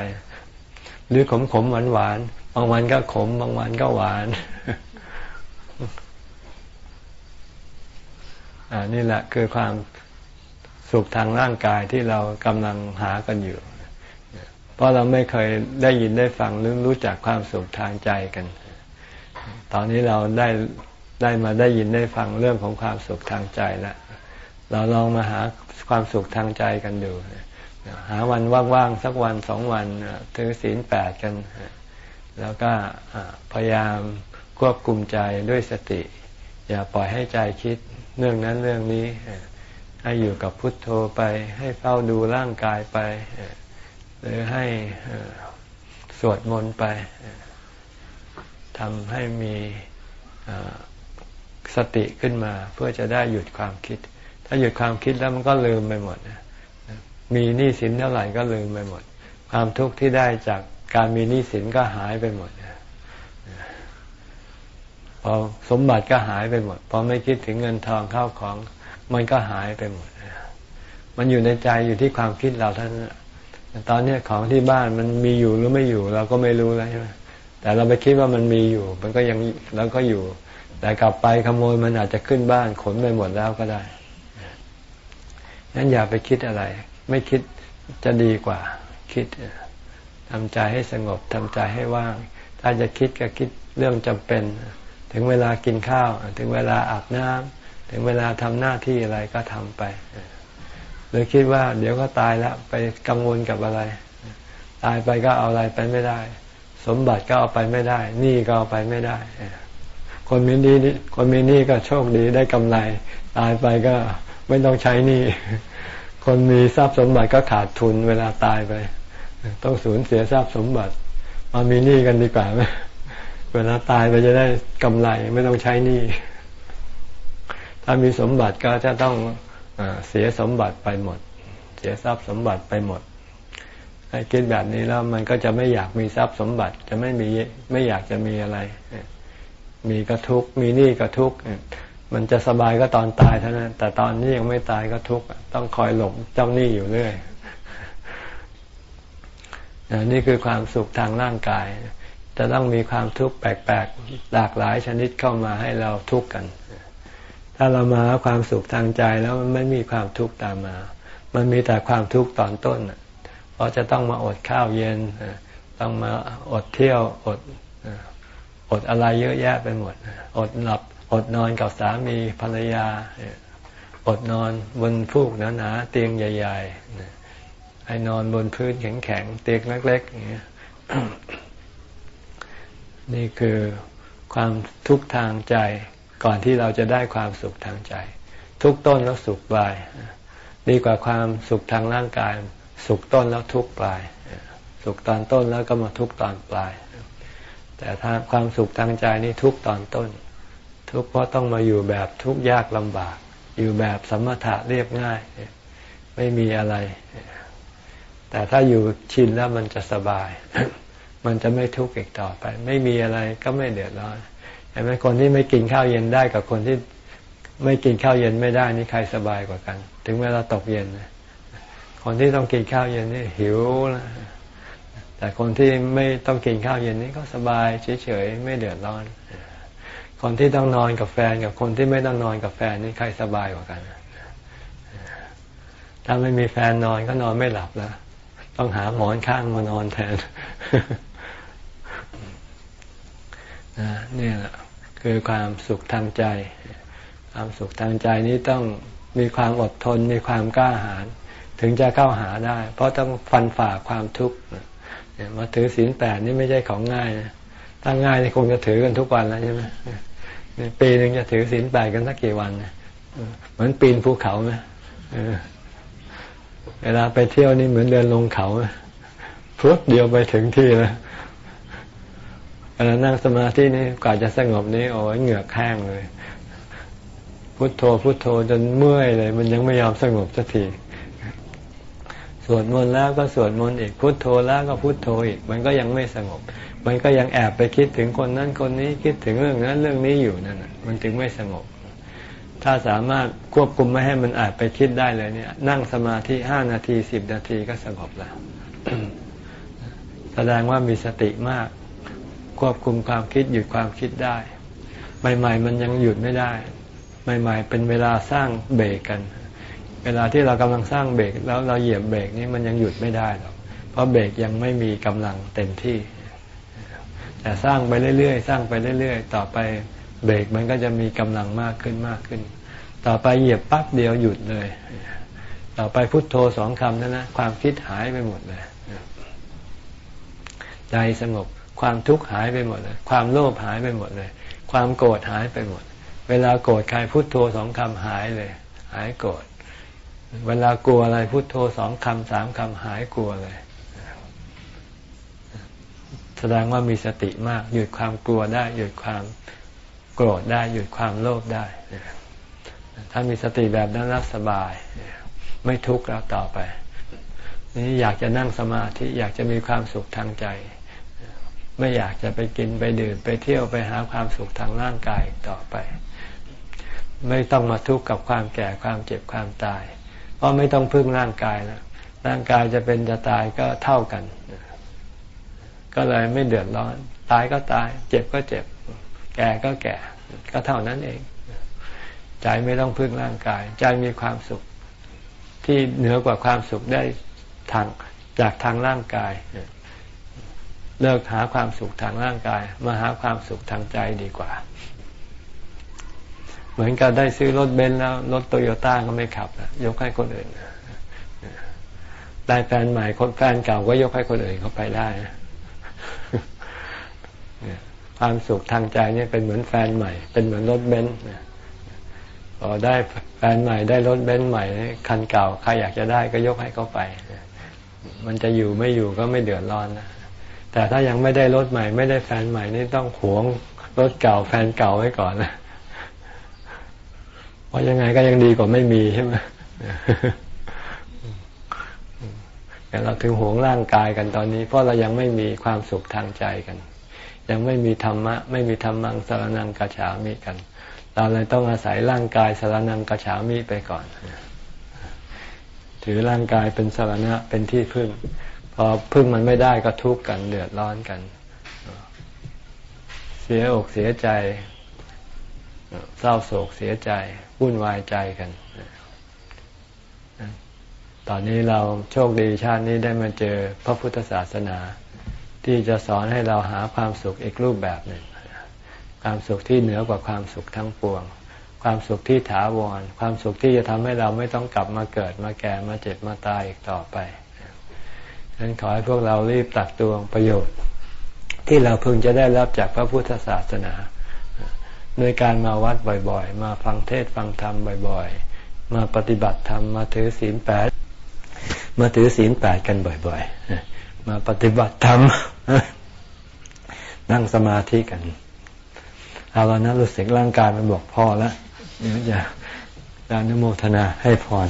รือขมขมหวานหวานบางวันก็ขม บางวันก็หวานอ่านี่แหละคือความสุขทางร่างกายที่เรากำลังหากันอยู่ เพราะเราไม่เคยได้ยินได้ฟังหรือรู้จักความสุขทางใจกัน ตอนนี้เราได้ได้มาได้ยินได้ฟังเรื่องของความสุขทางใจแล้วเราลองมาหาความสุขทางใจกันดู หาวันว่างๆสักวันสองวันถือศีลแปดกัน แล้วก็พยายามควบคุมใจด้วยสติ อย่าปล่อยให้ใจคิดเรื่องนั้นเรื่องนี้ให้อยู่กับพุทโธไป ให้เฝ้าดูร่างกายไป หรือให้สวดมนต์ไปทำให้มีสติขึ้นมา เพื่อจะได้หยุดความคิด ถ้าหยุดความคิดแล้วมันก็ลืมไปหมด มีหนี้สินเท่าไหร่ก็ลืมไปหมด ความทุกข์ที่ได้จากการมีหนี้สินก็หายไปหมดพอสมบัติก็หายไปหมดพอไม่คิดถึงเงินทองเข้าของ มันก็หายไปหมดมันอยู่ในใจอยู่ที่ความคิดเราท่านตอนนี้ของที่บ้านมันมีอยู่หรือไม่อยู่ เราก็ไม่รู้แล้วใช่ไหมแต่เราไปคิดว่ามันมีอยู่ มันก็ยังแล้วก็อยู่ แต่กลับไปขโมยมันอาจจะขึ้นบ้านขนไปหมดแล้วก็ได้นั้นอย่าไปคิดอะไร ไม่คิดจะดีกว่า คิดทำใจให้สงบทำใจให้ว่าง ถ้าจะคิดก็คิดเรื่องจำเป็น ถึงเวลากินข้าว ถึงเวลาอาบน้ำถึงเวลาทำหน้าที่อะไรก็ทำไปหรือคิดว่า เดี๋ยวก็ตายแล้วไปกังวลกับอะไร ตายไปก็เอาอะไรไปไม่ได้ สมบัติก็เอาไปไม่ได้หนี้ก็เอาไปไม่ได้คนมีหนี้คนมีหนี้ก็โชคดีได้กำไร ตายไปก็ไม่ต้องใช้หนี้ คนมีทรัพย์สมบัติก็ขาดทุนเวลาตายไป ต้องสูญเสียทรัพย์สมบัติ มามีหนี้กันดีกว่าไหมเวลาตายไปจะได้กำไรไม่ต้องใช้หนี้ถ้ามีสมบัติก็จะต้องเสียสมบัติไปหมด เสียทรัพย์สมบัติไปหมดให้คิดแบบนี้แล้วมันก็จะไม่อยากมีทรัพย์สมบัติ จะไม่มีไม่อยากจะมีอะไร มีก็ทุกมีหนี้ก็ทุก มันจะสบายก็ตอนตายเท่านั้น แต่ตอนนี้ยังไม่ตายก็ทุกข์ต้องคอยหลบเจ้าหนี้อยู่เรื่อยนี่คือความสุขทางร่างกาย จะต้องมีความทุกข์แปลกๆ หลากหลายชนิดเข้ามาให้เราทุกข์กัน ถ้าเรามาความสุขทางใจแล้วมันไม่มีความทุกข์ตามมา มันมีแต่ความทุกข์ตอนต้นเพราะจะต้องมาอดข้าวเย็น ต้องมาอดเที่ยวอดอดอะไรเยอะแยะไปหมด อดหลับ อดนอนกับสามีภรรยา อดนอนบนฟูกหนาๆเตียงใหญ่ๆให้นอนบนพื้นแข็งๆเตียงเล็กๆอย่างนี้นี่คือความทุกข์ทางใจก่อนที่เราจะได้ความสุขทางใจ ทุกต้นแล้วสุขปลาย ดีกว่าความสุขทางร่างกาย สุขต้นแล้วทุกปลาย สุขตอนต้นแล้วก็มาทุกตอนปลาย แต่ถ้าความสุขทางใจนี่ทุกตอนต้น ทุกข์เพราะต้องมาอยู่แบบทุกข์ยากลำบาก อยู่แบบสมถะเรียบง่าย ไม่มีอะไร แต่ถ้าอยู่ชินแล้วมันจะสบาย มันจะไม่ทุกข์อีกต่อไป ไม่มีอะไรก็ไม่เดือดร้อนเห็นไหมคนที่ไม่กินข้าวเย็นได้กับคนที่ไม่กินข้าวเย็นไม่ได้นี่ใครสบายกว่ากัน ถึงเวลาตกเย็นคนที่ต้องกินข้าวเย็นนี่หิวนะแต่คนที่ไม่ต้องกินข้าวเย็นนี่ก็สบายเฉยๆไม่เดือดร้อน คนที่ต้องนอนกับแฟนกับคนที่ไม่ต้องนอนกับแฟนนี่ใครสบายกว่ากัน ถ้าไม่มีแฟนนอนก็นอนไม่หลับแล้วต้องหาหมอนข้างมานอนแทนนี่แหละคือความสุขทางใจ ความสุขทางใจนี้ต้องมีความอดทน มีความกล้าหาญถึงจะเข้าหาได้ เพราะต้องฟันฝ่าความทุกข์มาถือศีลแปดนี่ไม่ใช่ของง่ายนะถ้าง่ายนี่คงจะถือกันทุกวันแล้วใช่ไหม ปีหนึ่งจะถือศีลแปดกันสักกี่วันเหมือนปีนภูเขาไหมเวลาไปเที่ยวนี่เหมือนเดินลงเขาพุบเดียวไปถึงที่แล้วเวลานั่งสมาธินี่กว่าจะสงบนี่โอ้ยเหงือกแห้งเลย พุโทโธพุโทโธจนเมื่อยเลย มันยังไม่ยอมสงบสักทีสวดมนต์แล้วก็สวดมนต์อีกพุโทโธแล้วก็พุโทโธอีก มันก็ยังไม่สงบ มันก็ยังแอบไปคิดถึงคนนั้นคนนี้คิดถึงเรื่องนั้นเรื่องนี้อยู่นั่นมันถึงไม่สงบ ถ้าสามารถควบคุมไม่ให้มันอาจไปคิดได้เลยเนี่ย นั่งสมาธิห้านาทีสิบนาทีก็สงบแล้วแสดงว่ามีสติมาก ควบคุมความคิดหยุดความคิดได้ ใหม่ ๆ มันยังหยุดไม่ได้ ใหม่ ๆ เป็นเวลาสร้างเบรกกัน เวลาที่เรากำลังสร้างเบรกแล้วเราเหยียบเบรกนี่มันยังหยุดไม่ได้หรอกเพราะเบรกยังไม่มีกำลังเต็มที่ แต่สร้างไปเรื่อยๆ สร้างไปเรื่อยๆ ต่อไปเบรกมันก็จะมีกำลังมากขึ้นมากขึ้น ต่อไปเหยียบปั๊บเดียวหยุดเลย ต่อไปพุทโธสองคำนั้นนะความคิดหายไปหมดเลยใจสงบความทุกข์หายไปหมดเลย ความโลภหายไปหมดเลย ความโกรธหายไปหมด เวลาโกรธใครพุทโธสองคำหายเลย หายโกรธเวลากลัวอะไรพุทโธสองคำสามคำหายกลัวเลย ดงว่ามีสติมาก หยุดความกลัวได้ หยุดความโกรธได้ หยุดความโลภได้ถ้ามีสติแบบนั้นรับสบาย ไม่ทุกข์แล้วต่อไป นี่อยากจะนั่งสมาธิอยากจะมีความสุขทางใจ ไม่อยากจะไปกินไปดื่มไปเที่ยวไปหาความสุขทางร่างกายต่อไป ไม่ต้องมาทุกข์กับความแก่ความเจ็บความตาย เพราะไม่ต้องพึ่งร่างกายแล้วร่างกายจะเป็นจะตายก็เท่ากัน ก็เลยไม่เดือดร้อน ตายก็ตาย เจ็บก็เจ็บ แก่ก็แก่ ก็เท่านั้นเอง ใจไม่ต้องพึ่งร่างกาย ใจมีความสุข ที่เหนือกว่าความสุขได้ทางจากทางร่างกาย เลิกหาความสุขทางร่างกาย มาหาความสุขทางใจดีกว่า เหมือนกับได้ซื้อรถเบนซ์แล้ว รถโตโยต้าก็ไม่ขับยกให้คนอื่นได้แฟนใหม่คนแฟนเก่าก็ยกให้คนอื่นเขาไปได้ ความสุขทางใจเนี่ยเป็นเหมือนแฟนใหม่ เป็นเหมือนรถเบนซ์พอได้แฟนใหม่ได้รถเบนซ์ใหม่คันเก่าใครอยากจะได้ก็ยกให้เขาไป มันจะอยู่ไม่อยู่ก็ไม่เดือดร้อนนะแต่ถ้ายังไม่ได้รถใหม่ ไม่ได้แฟนใหม่นี่ต้องหวงรถเก่าแฟนเก่าไว้ก่อนนะเพราะยังไงก็ยังดีกว่าไม่มีใช่ไหมเราถึงหวงร่างกายกันตอนนี้ เพราะเรายังไม่มีความสุขทางใจกัน ยังไม่มีธรรมะ ไม่มีธรรมังสารนังกัจฉามิกัน เราเลยต้องอาศัยร่างกายสารนังกัจฉามิไปก่อน ถือร่างกายเป็นสารณะเป็นที่พึ่ง พอพึ่งมันไม่ได้ก็ทุกข์กันเดือดร้อนกัน เสียอกเสียใจ เศร้าโศกเสียใจวุ่นวายใจกันตอนนี้เราโชคดีชาตินี้ได้มาเจอพระพุทธศาสนา ที่จะสอนให้เราหาความสุขอีกรูปแบบหนึ่ง ความสุขที่เหนือกว่าความสุขทั้งปวง ความสุขที่ถาวร ความสุขที่จะทำให้เราไม่ต้องกลับมาเกิดมาแก่มาเจ็บมาตายอีกต่อไปฉะนั้นขอให้พวกเรารีบตักตวงประโยชน์ ที่เราพึงจะได้รับจากพระพุทธศาสนาโดยการมาวัดบ่อยๆ มาฟังเทศฟังธรรมบ่อยๆ มาปฏิบัติธรรม มาถือศีลแปด มาถือศีลแปดกันบ่อยๆ มาปฏิบัติธรรม นั่งสมาธิกัน เอาแล้วนะรู้สึกร่างกายมันบอกพอแล้วเดี๋ยวจะดานุโมทนาให้พร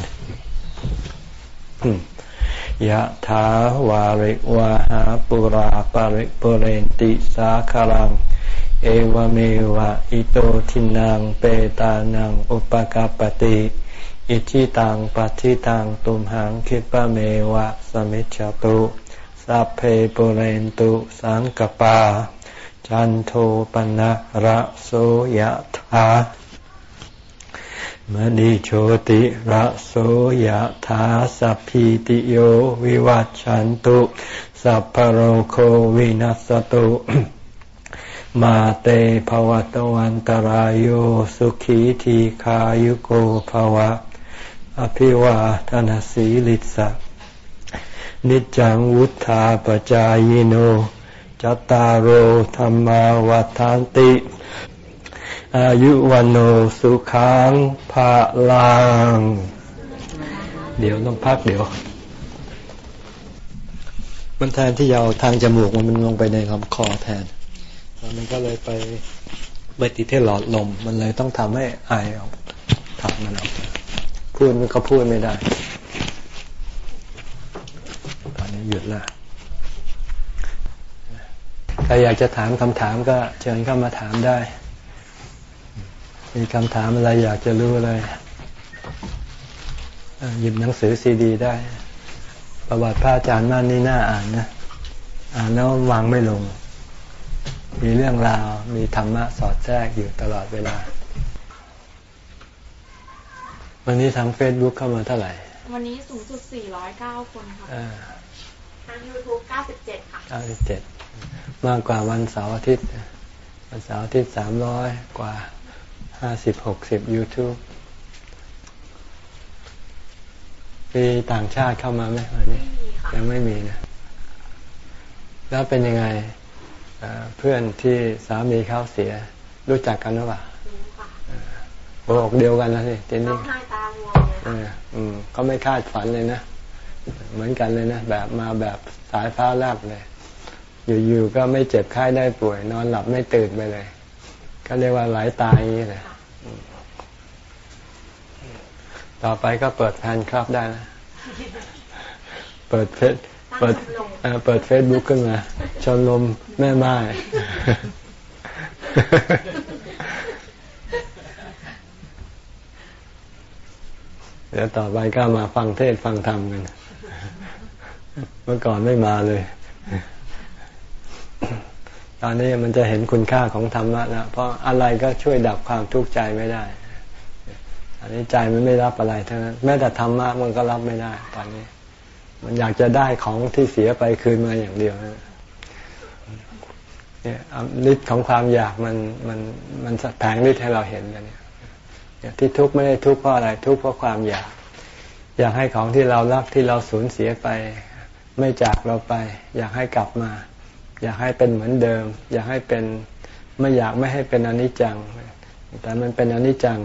ยะถาวาริวะหาปุราปาริปุเรนติสาคารัง เอวเมวะอิโตทินังเปตานังอุปกาปติอิชิตังปัชิตังตุมหังคิปะเมวะสมิจฉตุ สัพเพปุเรนตุสังกปา จันโทปนะระโสยะถามณีโชติระโสยถาสัพพิติโยวิวัตชันตุ สัพพโรโควินัสตุ มาเตภวตวันตารโยสุขีทีขายุโกภวะ อภิวาทนสีลิสะ นิจังวุธาปจายโนจตารโหธรรมาวาทานติ อายุวันโอสุขังภาลังเดี๋ยวต้องพักเดี๋ยว มันแทนที่จะเอาทางจมูกมันลงไปในลำคอแทนมันก็เลยไปไปติดที่หลอดลม มันเลยต้องทำให้ไอออกถักมันออกพูดมันก็พูดไม่ได้ ตอนนี้หยุดแล้วใครอยากจะถามคำถามก็เชิญเข้ามาถามได้ มีคำถามอะไรอยากจะรู้อะไรหยิบหนังสือซีดี ได้ ประวัติพระอาจารย์ม่านนี่น่าอ่านนะอ่านแล้ววางไม่ลง มีเรื่องราว มีธรรมะสอดแทรกอยู่ตลอดเวลา วันนี้ทางเฟซบุ๊กเข้ามาเท่าไหร่ วันนี้สูงสุด 409 คนค่ะทางยูทูบ97ค่ะ97มากกว่าวันเสาร์อาทิตย์ วันเสาร์อาทิตย์300กว่าห้าสิบหกสิบยูทูบมีต่างชาติเข้ามาไหมวันนี้ยังไม่มีนะ แล้วเป็นยังไงเพื่อนที่สามีเขาเสียรู้จักกันหรือเปล่าบอกเดียวกันแล้วสิเจนนี่ตาวัวเลยอืมก็ไม่คาดฝันเลยนะ เหมือนกันเลยนะแบบมาแบบสายฟ้าแลบเลย อยู่ๆก็ไม่เจ็บไข้ได้ป่วย นอนหลับไม่ตื่นไปเลย ก็เรียกว่าไหลตายอย่างนี้เลยต่อไปก็เปิดแฟนคลับได้นะ เปิดเฟซเปิดเปิดเฟซบุ๊กขึ้นมาชนลมแม่ไม้เดี๋ยวต่อไปก็มาฟังเทศฟังธรรมกัน เมื่อก่อนไม่มาเลย ตอนนี้มันจะเห็นคุณค่าของธรรมะแล้วเพราะอะไรก็ช่วยดับความทุกข์ใจไม่ได้ อันนี้ใจมันไม่รับอะไรทั้งนั้นแม้แต่ธรรมะมันก็รับไม่ได้ ตอนนี้ มันอยากจะได้ของที่เสียไปคืนมาอย่างเดียวเนี่ยฤทธิ์ของความอยากมันมันมันแผงฤทธิ์ให้เราเห็นกันเนี่ยที่ทุกข์ไม่ได้ทุกข์เพราะอะไรทุกข์เพราะความอยาก อยากให้ของที่เรารักที่เราสูญเสียไป ไม่จากเราไป อยากให้กลับมา อยากให้เป็นเหมือนเดิม อยากให้เป็นไม่อยากไม่ให้เป็นอนิจจัง แต่มันเป็นอนิจจัง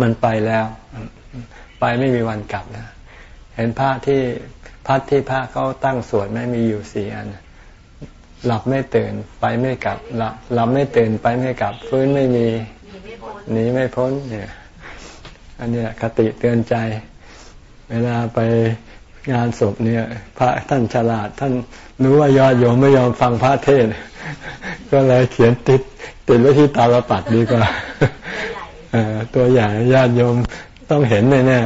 มันไปแล้ว ไปไม่มีวันกลับนะเห็นพระที่พัดที่พระเขาตั้งสวดไม่มีอยู่สี่อันหลับไม่ตื่นไปไม่กลับหลับหลับไม่ตื่นไปไม่กลับ ฟื้นไม่มีหนีไม่พ้นเนี่ย อันนี้คติเตือนใจ เวลาไป งานศพเนี่ย พระท่านฉลาดท่านรู้ว่ายอดโยมไม่ยอมฟังพระเทศ ก็เลยเขียนติดติดไว้ที่ตาลปัดดีกว่าตัวอย่างญาติโยมต้องเห็นแน่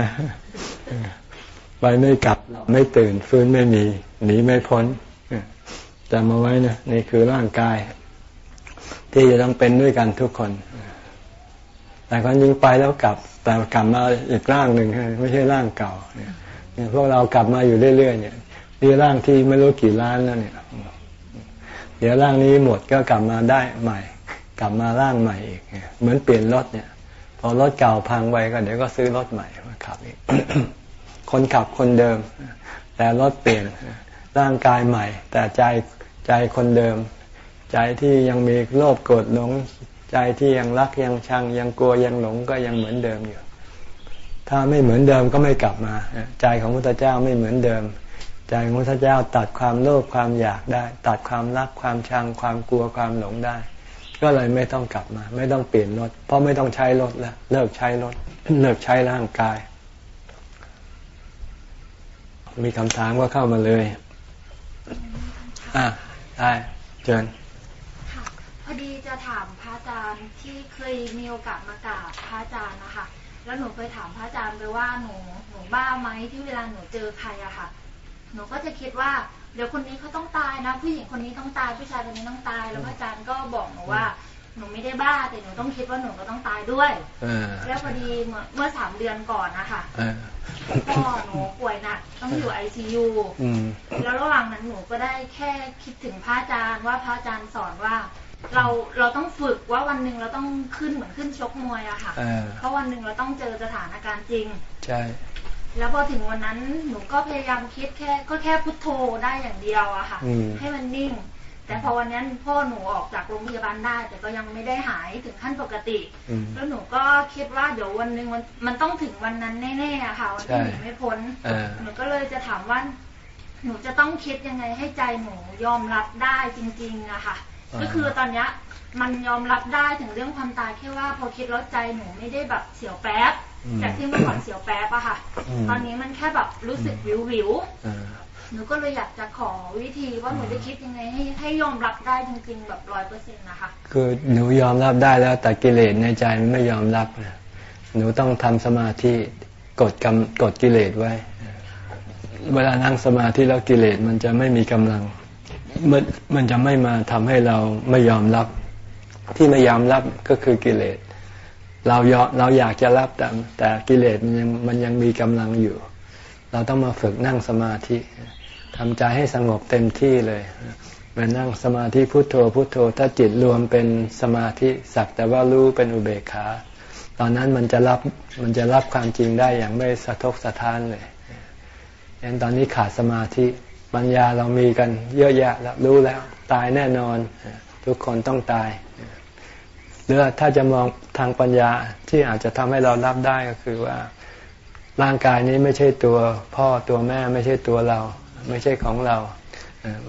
ๆไปไม่กลับไม่ตื่นฟื้นไม่มี หนีไม่พ้นจำมาไว้นะนี่คือร่างกาย ที่จะต้องเป็นด้วยกันทุกคนแต่คนยิงไปแล้วกลับ แต่กลับมาอีกร่างหนึ่งไม่ใช่ร่างเก่าเนี่ย พวกเรากลับมาอยู่เรื่อยๆเนี่ยนี่ร่างที่ไม่รู้กี่ล้านแล้วเนี่ย เดี๋ยวร่างนี้หมดก็กลับมาได้ใหม่ กลับมาร่างใหม่อีกเหมือนเปลี่ยนรถเนี่ย พอรถเก่าพังไปก็เดี๋ยวก็ซื้อรถใหม่มาขับอีกคนขับคนเดิม แต่รถเปลี่ยนร่างกายใหม่ แต่ใจใจคนเดิม ใจที่ยังมีโลภโกรธหลง ใจที่ยังรักยังชังยังกลัวยังหลงก็ยังเหมือนเดิมอยู่ ถ้าไม่เหมือนเดิมก็ไม่กลับมา ใจของพระพุทธเจ้าไม่เหมือนเดิม ใจของพระพุทธเจ้าตัดความโลภความอยากได้ ตัดความรักความชังความกลัวความหลงได้ ก็เลยไม่ต้องกลับมา ไม่ต้องเปลี่ยนรถ เพราะไม่ต้องใช้รถแล้วเลิกใช้รถเลิกใช้ร่างกาย มีคำถามก็เข้ามาเลยอ่าได้เชิญพอดีจะถามพระอาจารย์ที่เคยมีโอกาสมากราบพระ แล้วหนูเคยถามพระอาจารย์ไปว่าหนูหนูบ้าไหมที่เวลาหนูเจอใครอะค่ะ หนูก็จะคิดว่าเดี๋ยวคนนี้เขาต้องตายนะ ผู้หญิงคนนี้ต้องตายผู้ชายคนนี้ต้องตาย แล้วพระอาจารย์ก็บอกหนูว่าหนูไม่ได้บ้าแต่หนูต้องคิดว่าหนูก็ต้องตายด้วยแล้วพอดีเมื่อสามเดือนก่อนนะคะพ่อหนูป่วยหนักต้องอยู่ไอซียูแล้วระหว่างนั้นหนูก็ได้แค่คิดถึงพระอาจารย์ว่าพระอาจารย์สอนว่า เราเราต้องฝึกว่าวันหนึ่งเราต้องขึ้นเหมือนขึ้นชกมวยอะค่ะเพราะวันหนึ่งเราต้องเจอสถานการณ์จริง ใช่ แล้วพอถึงวันนั้นหนูก็พยายามคิดแค่ก็แค่พุทโธได้อย่างเดียวอะค่ะ ให้มันนิ่ง แต่พอวันนั้นพ่อหนูออกจากโรงพยาบาลได้ แต่ก็ยังไม่ได้หายถึงขั้นปกติ แล้วหนูก็คิดว่าเดี๋ยววันหนึ่งมันมันต้องถึงวันนั้นแน่ๆอะค่ะวันที่หนูไม่พ้นหนูก็เลยจะถามว่าหนูจะต้องคิดยังไงให้ใจหนูยอมรับได้จริง ๆอะค่ะ ก็คือตอนเนี้ยมันยอมรับได้ถึงเรื่องความตายแค่ว่าพอคิดลดใจหนูไม่ได้แบบเสียวแป๊บจากที่เมื่อก่อนเสียวแป๊บอะค่ะ ตอนนี้มันแค่แบบรู้สึกวิววิวหนูก็เลยอยากจะขอวิธีว่าหนูจะคิดยังไงให้ให้ยอมรับได้จริงๆแบบร้อยเปอร์เซ็นต์นะคะ คือหนูยอมรับได้แล้วแต่กิเลสในใจมันไม่ยอมรับหนูต้องทำสมาธิกดกำกดกิเลสไว้ เวลานั่งสมาธิแล้วกิเลสมันจะไม่มีกำลัง มันมันจะไม่มาทำให้เราไม่ยอมรับ ที่ไม่ยอมรับก็คือกิเลส เรายอเราอยากจะรับแต่แต่กิเลสมันยังมันยังมีกำลังอยู่ เราต้องมาฝึกนั่งสมาธิทำใจให้สงบเต็มที่เลยมานั่งสมาธิพุโทโธพุโทโธ ถ้าจิตรวมเป็นสมาธิสักแต่ว่ารู้เป็นอุเบกขา ตอนนั้นมันจะรับมันจะรับความจริงได้อย่างไม่สะทกสะท้านเลยยันตอนนี้ขาดสมาธิ ปัญญาเรามีกันเยอะแยะแล้วรู้แล้ว ตายแน่นอน ทุกคนต้องตายหรือถ้าจะมองทางปัญญาที่อาจจะทำให้เรารับได้ก็คือว่า ร่างกายนี้ไม่ใช่ตัวพ่อตัวแม่ไม่ใช่ตัวเรา ไม่ใช่ของเรา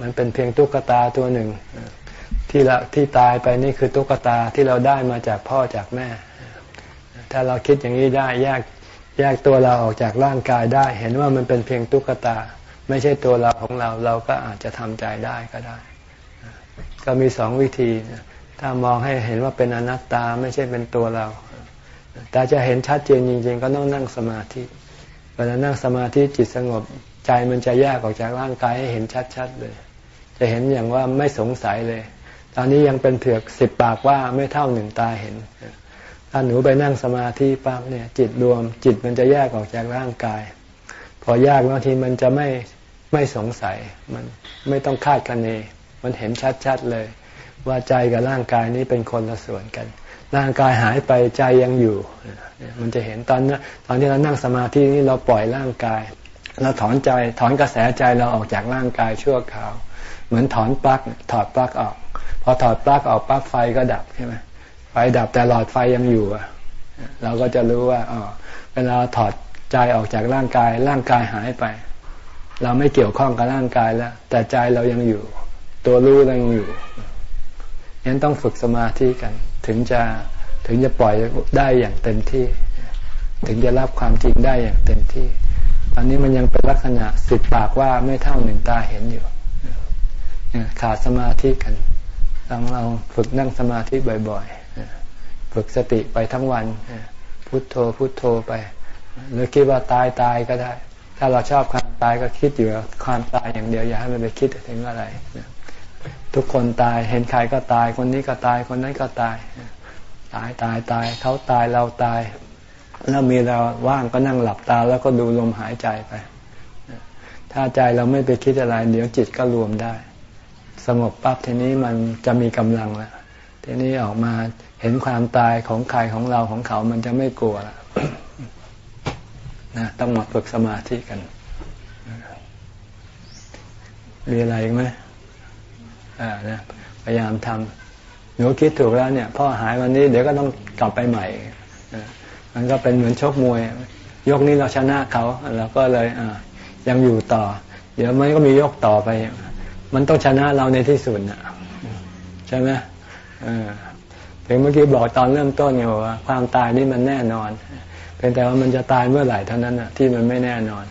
มันเป็นเพียงตุ๊กตาตัวหนึ่ง ที่เราที่ตายไปนี่คือตุ๊กตาที่เราได้มาจากพ่อจากแม่ ถ้าเราคิดอย่างนี้ได้แยกแยกตัวเราออกจากร่างกายได้ เห็นว่ามันเป็นเพียงตุ๊กตา ไม่ใช่ตัวเราของเราเราก็อาจจะทำใจได้ก็ได้ ก็มีสองวิธี ถ้ามองให้เห็นว่าเป็นอนัตตาไม่ใช่เป็นตัวเรา แต่จะเห็นชัดเจนจริง ๆ ก็ต้องนั่งสมาธิเวลานั่งสมาธิจิตสงบใจมันจะแยกออกจากร่างกายให้เห็นชัดๆเลย จะเห็นอย่างว่าไม่สงสัยเลย ตอนนี้ยังเป็นเถือกสิบปากว่าไม่เท่าหนึ่งตาเห็น ถ้าหนูไปนั่งสมาธิปั๊บเนี่ย จิตรวมจิตมันจะแยกออกจากร่างกาย พอแยกบางทีมันจะไม่ไม่สงสัย มันไม่ต้องคาดคะเน มันเห็นชัดๆเลย ว่าใจกับร่างกายนี้เป็นคนละส่วนกัน ร่างกายหายไปใจยังอยู่ มันจะเห็นตอนนั้นตอนที่เรานั่งสมาธินี่เราปล่อยร่างกายเราถอนใจถอนกระแสใจเราออกจากร่างกายชั่วคราว เหมือนถอนปลั๊กถอดปลั๊กออก พอถอดปลั๊กออกปลั๊กไฟก็ดับใช่ไหมไฟดับแต่หลอดไฟยังอยู่เราก็จะรู้ว่าอ๋อเวลาถอด ใจออกจากร่างกาย ร่างกายหายไป เราไม่เกี่ยวข้องกับร่างกายแล้ว แต่ใจเรายังอยู่ ตัวรู้เรายังอยู่ยังต้องฝึกสมาธิกัน ถึงจะถึงจะปล่อยได้อย่างเต็มที่ ถึงจะรับความจริงได้อย่างเต็มที่ ตอนนี้มันยังเป็นลักษณะสิบปากว่าไม่เท่าหนึ่งตาเห็นอยู่ขาดสมาธิกันลองเราฝึกนั่งสมาธิบ่อยๆ ฝึกสติไปทั้งวัน พุทโธพุทโธไป หรือคิดว่าตายตายก็ได้ ถ้าเราชอบความตายก็คิดอยู่ความตายอย่างเดียวอย่าให้มันไปคิดถึงอะไรทุกคนตายเห็นใครก็ตายคนนี้ก็ตายคนนั้นก็ตาย ตายตายตายเขาตายเราตาย แล้วมีเราว่างก็นั่งหลับตาแล้วก็ดูลมหายใจไป ถ้าใจเราไม่ไปคิดอะไร เดี๋ยวจิตก็รวมได้ สงบปั๊บทีนี้มันจะมีกำลังแล้วทีนี้ออกมาเห็นความตายของใครของเราของเขามันจะไม่กลัวแล้ว นะต้องมาฝึกสมาธิกัน มีอะไรอีกไหมอ่านะพยายามทำหนูคิดถูกแล้วเนี่ยพ่อหายวันนี้เดี๋ยวก็ต้องกลับไปใหม่มันก็เป็นเหมือนชกมวย ยกนี้เราชนะเขาเราก็เลยยังอยู่ต่อ เดี๋ยวมันก็มียกต่อไป มันต้องชนะเราในที่สุดนะใช่ไหมถึงเมื่อกี้บอกตอนเริ่มต้นไงว่า ความตายนี่มันแน่นอน เป็นแต่ว่ามันจะตายเมื่อไหร่เท่านั้นนะที่มันไม่แน่นอน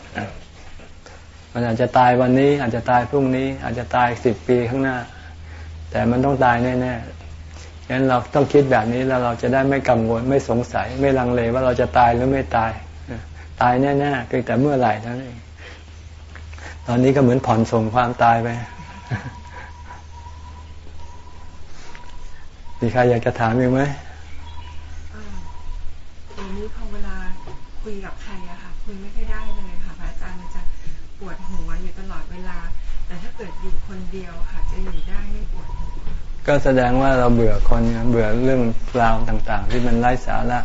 มันอาจจะตายวันนี้ อาจจะตายพรุ่งนี้ อาจจะตายสิบปีข้างหน้า แต่มันต้องตายแน่งั้นเราต้องคิดแบบนี้แล้วเราจะได้ไม่กังวลไม่สงสัย ไม่ลังเลว่าเราจะตายหรือไม่ตายตายแน่ๆเพียงแต่เมื่อไหร่เท่านั้นเองตอนนี้ก็เหมือนผ่อนส่งความตายไปมีใครอยากจะถามอีกไหม คุยกับใครอะค่ะคุยไม่ค่อยได้เลยค่ะพระอาจารย์มันจะปวดหัวอยู่ตลอดเวลา แต่ถ้าเกิดอยู่คนเดียวค่ะ จะอยู่ได้ไม่ปวดหัวก็แสดงว่าเราเบื่อคนเบื่อเรื่องราวต่างๆ ที่มันไร้สาระ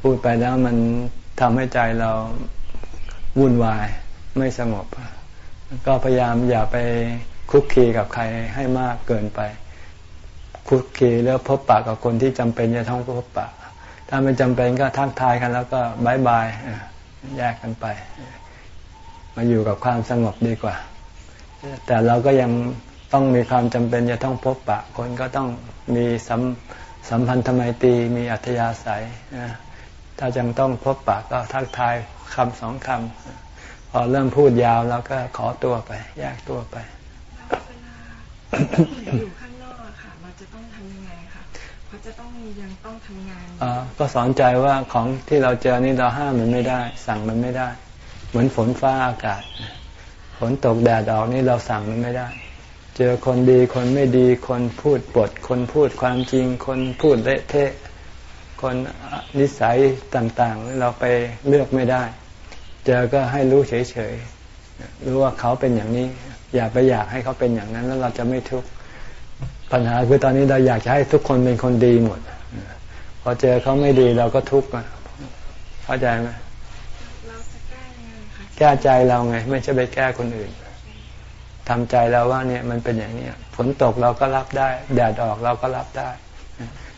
พูดไปแล้วมันทำให้ใจเราวุ่นวายไม่สงบ ก็พยายามอย่าไปคุกคีกับใครให้มากเกินไป คุกคีแล้วพบปะกับคนที่จำเป็นจะต้องพบปะ ถ้าไม่จำเป็นก็ทักทายกันแล้วก็บายบายแยกกันไป มาอยู่กับความสงบดีกว่า แต่เราก็ยังต้องมีความจำเป็นจะต้องพบปะ คนก็ต้องมีสัมสัมพันธไมตรีมีอัธยาศัยถ้าจังต้องพบปะก็ทักทายคำสองคำพอเริ่มพูดยาวแล้วก็ขอตัวไป แยกตัวไปอยู่ข้างนอกค่ะเราจะต้องทำยังไงคะเขา จะต้องยังต้องทำงานอ่าก็สอนใจว่าของที่เราเจอนี่เราห้ามมันไม่ได้ สั่งมันไม่ได้ เหมือนฝนฟ้าอากาศฝนตกแดดออกนี่เราสั่งมันไม่ได้ เจอคนดีคนไม่ดีคนพูดปด คนพูดความจริง คนพูดเละเทะ คนนิสัยต่างๆ เราไปเลือกไม่ได้ เจอก็ให้รู้เฉยๆรู้ว่าเขาเป็นอย่างนี้ อย่าไปอยากให้เขาเป็นอย่างนั้นแล้วเราจะไม่ทุกข์ ปัญหาคือตอนนี้เราอยากจะให้ทุกคนเป็นคนดีหมด พอเจอเขาไม่ดีเราก็ทุกข์เข้าใจไหมแก้ใจเราไง ไม่ใช่ไปแก้คนอื่นทำใจเราว่าเนี่ยมันเป็นอย่างนี้ฝนตกเราก็รับได้ แดดออกเราก็รับได้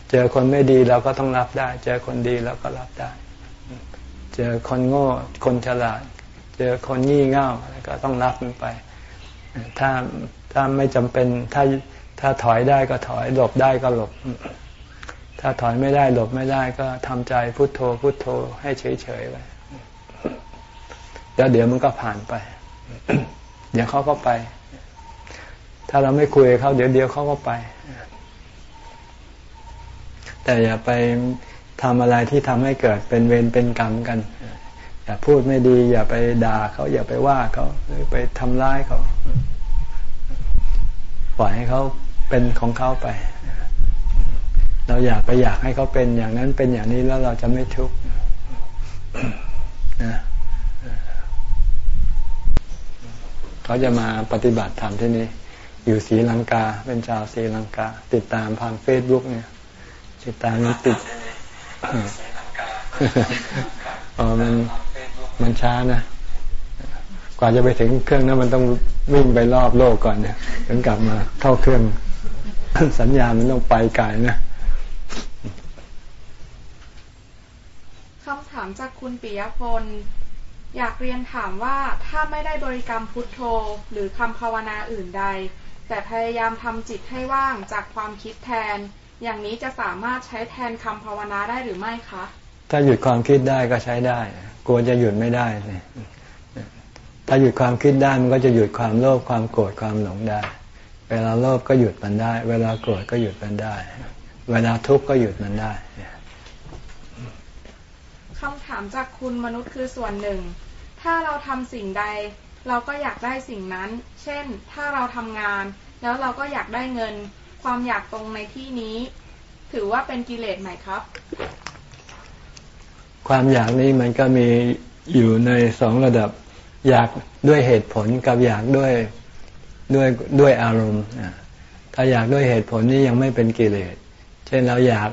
เจอคนไม่ดีเราก็ต้องรับได้ เจอคนดีเราก็รับได้ เจอคนโง่คนฉลาด เจอคนงี่เง่าก็ต้องรับมันไป ถ้าถ้าไม่จำเป็นถ้า ถ้าถอยได้ก็ถอย หลบได้ก็หลบ ถ้าถอยไม่ได้หลบไม่ได้ก็ทำใจพุโทโธพุโทโธให้เฉยๆไปแล้วเดี๋ยวมันก็ผ่านไป เดี๋ยวเขาก็ไป ถ้าเราไม่คุยเขาเดี๋ยวเดียวเขาก็ไป แต่อย่าไปทำอะไรที่ทำให้เกิดเป็นเวรเป็นกรรมกัน อย่าพูดไม่ดี อย่าไปด่าเขาอย่าไปว่าเขาหรือไปทำร้ายเขา ปล่อยให้เขา เป็นของเขาไป เราอยากไปอยากให้เขาเป็นอย่างนั้นเป็นอย่างนี้แล้วเราจะไม่ทุกข์นะเขาจะมาปฏิบัติธรรมที่นี่อยู่ศรีลังกา เป็นชาวศรีลังกา ติดตามทางเฟซบุ๊กเนี่ย ติดตามนี้ติดอ๋อมันมันช้านะกว่าจะไปถึงเครื่องนั้นมันต้องวิ่งไปรอบโลกก่อนเนี่ยถึงกลับมาเข้าเครื่อง สัญญาณมันต้องไปไกลนะคำถามจากคุณปิยพล อยากเรียนถามว่าถ้าไม่ได้บริกรรมพุทโธ หรือคำภาวนาอื่นใด แต่พยายามทำจิตให้ว่างจากความคิดแทน อย่างนี้จะสามารถใช้แทนคำภาวนาได้หรือไม่คะ ถ้าหยุดความคิดได้ก็ใช้ได้ กลัวจะหยุดไม่ได้เลยถ้าหยุดความคิดได้มันก็จะหยุดความโลภความโกรธความหลงได้ เวลาโลภก็หยุดมันได้ เวลาโกรธก็หยุดมันได้ เวลาทุกข์ก็หยุดมันได้คำถามจากคุณมนุษย์คือส่วนหนึ่ง ถ้าเราทำสิ่งใด เราก็อยากได้สิ่งนั้น เช่น ถ้าเราทำงาน แล้วเราก็อยากได้เงิน ความอยากตรงในที่นี้ ถือว่าเป็นกิเลสไหมครับ ความอยากนี้มันก็มีอยู่ในสองระดับ อยากด้วยเหตุผลกับอยากด้วย ด้วยด้วยอารมณ์ถ้าอยากด้วยเหตุผลนี่ยังไม่เป็นกิเลส เช่นเราอยาก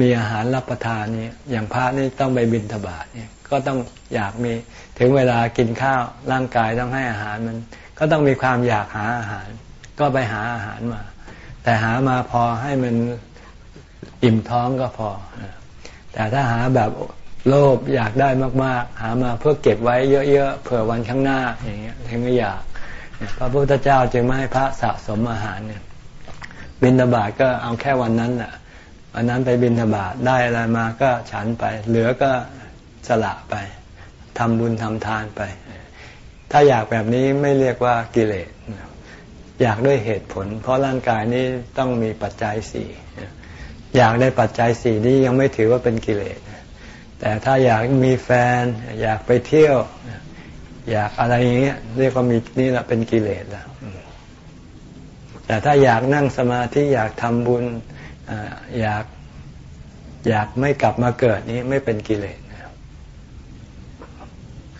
มีอาหารรับประทานนี่อย่างพระนี่ต้องไปบิณฑบาตเนี่ยก็ต้องอยากมีถึงเวลากินข้าวร่างกายต้องให้อาหารมัน ก็ต้องมีความอยากหาอาหาร ก็ไปหาอาหารมา แต่หามาพอให้มันอิ่มท้องก็พอ แต่ถ้าหาแบบโลภอยากได้มาก ๆ หามาเพื่อเก็บไว้เยอะ ๆ เผื่อวันข้างหน้าอย่างเงี้ยถึงไม่อยาก พระพุทธเจ้าจึงไม่ให้พระสะสมอาหารเนี่ยบิณฑบาตก็เอาแค่วันนั้นแหละวันนั้นไปบินธบาตได้อะไรมาก็ฉันไป เหลือก็สละไปทำบุญทำทานไป ถ้าอยากแบบนี้ไม่เรียกว่ากิเลสอยากด้วยเหตุผล เพราะร่างกายนี้ต้องมีปัจจัยสี่อยากได้ปัจจัยสี่นี้ยังไม่ถือว่าเป็นกิเลสแต่ถ้าอยากมีแฟน อยากไปเที่ยว อยากอะไรอย่างเงี้ยเรียกว่ามีนี่แหละเป็นกิเลสแล้วแต่ถ้าอยากนั่งสมาธิอยากทำบุญอยากอยากไม่กลับมาเกิดนี้ไม่เป็นกิเลส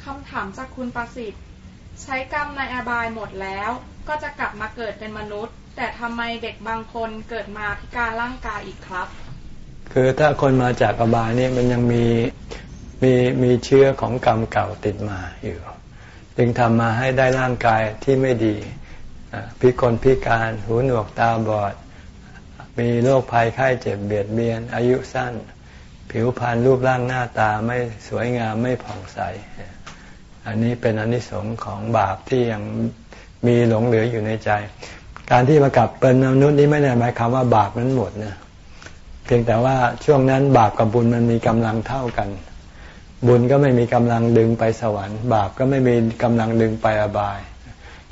คำถามจากคุณประสิทธิ์ ใช้กรรมในอบายหมดแล้ว ก็จะกลับมาเกิดเป็นมนุษย์ แต่ทำไมเด็กบางคนเกิดมาพิการร่างกายอีกครับ คือถ้าคนมาจากอบายนี่มันยังมีมีมีเชื้อของกรรมเก่าติดมาอยู่ จึงทำมาให้ได้ร่างกายที่ไม่ดี พิกลพิการหูหนวกตาบอด มีโรคภัยไข้เจ็บเบียดเบียน อายุสั้น ผิวพรรณรูปร่างหน้าตาไม่สวยงามไม่ผ่องใส อันนี้เป็นอนิสงส์ของบาปที่ยังมีหลงเหลืออยู่ในใจ การที่มากลับเป็นมนุษย์นี้ไม่ได้หมายความว่าบาปนั้นหมดนะเพียงแต่ว่าช่วงนั้นบาปกับบุญมันมีกำลังเท่ากัน บุญก็ไม่มีกำลังดึงไปสวรรค์ บาปก็ไม่มีกำลังดึงไปอบาย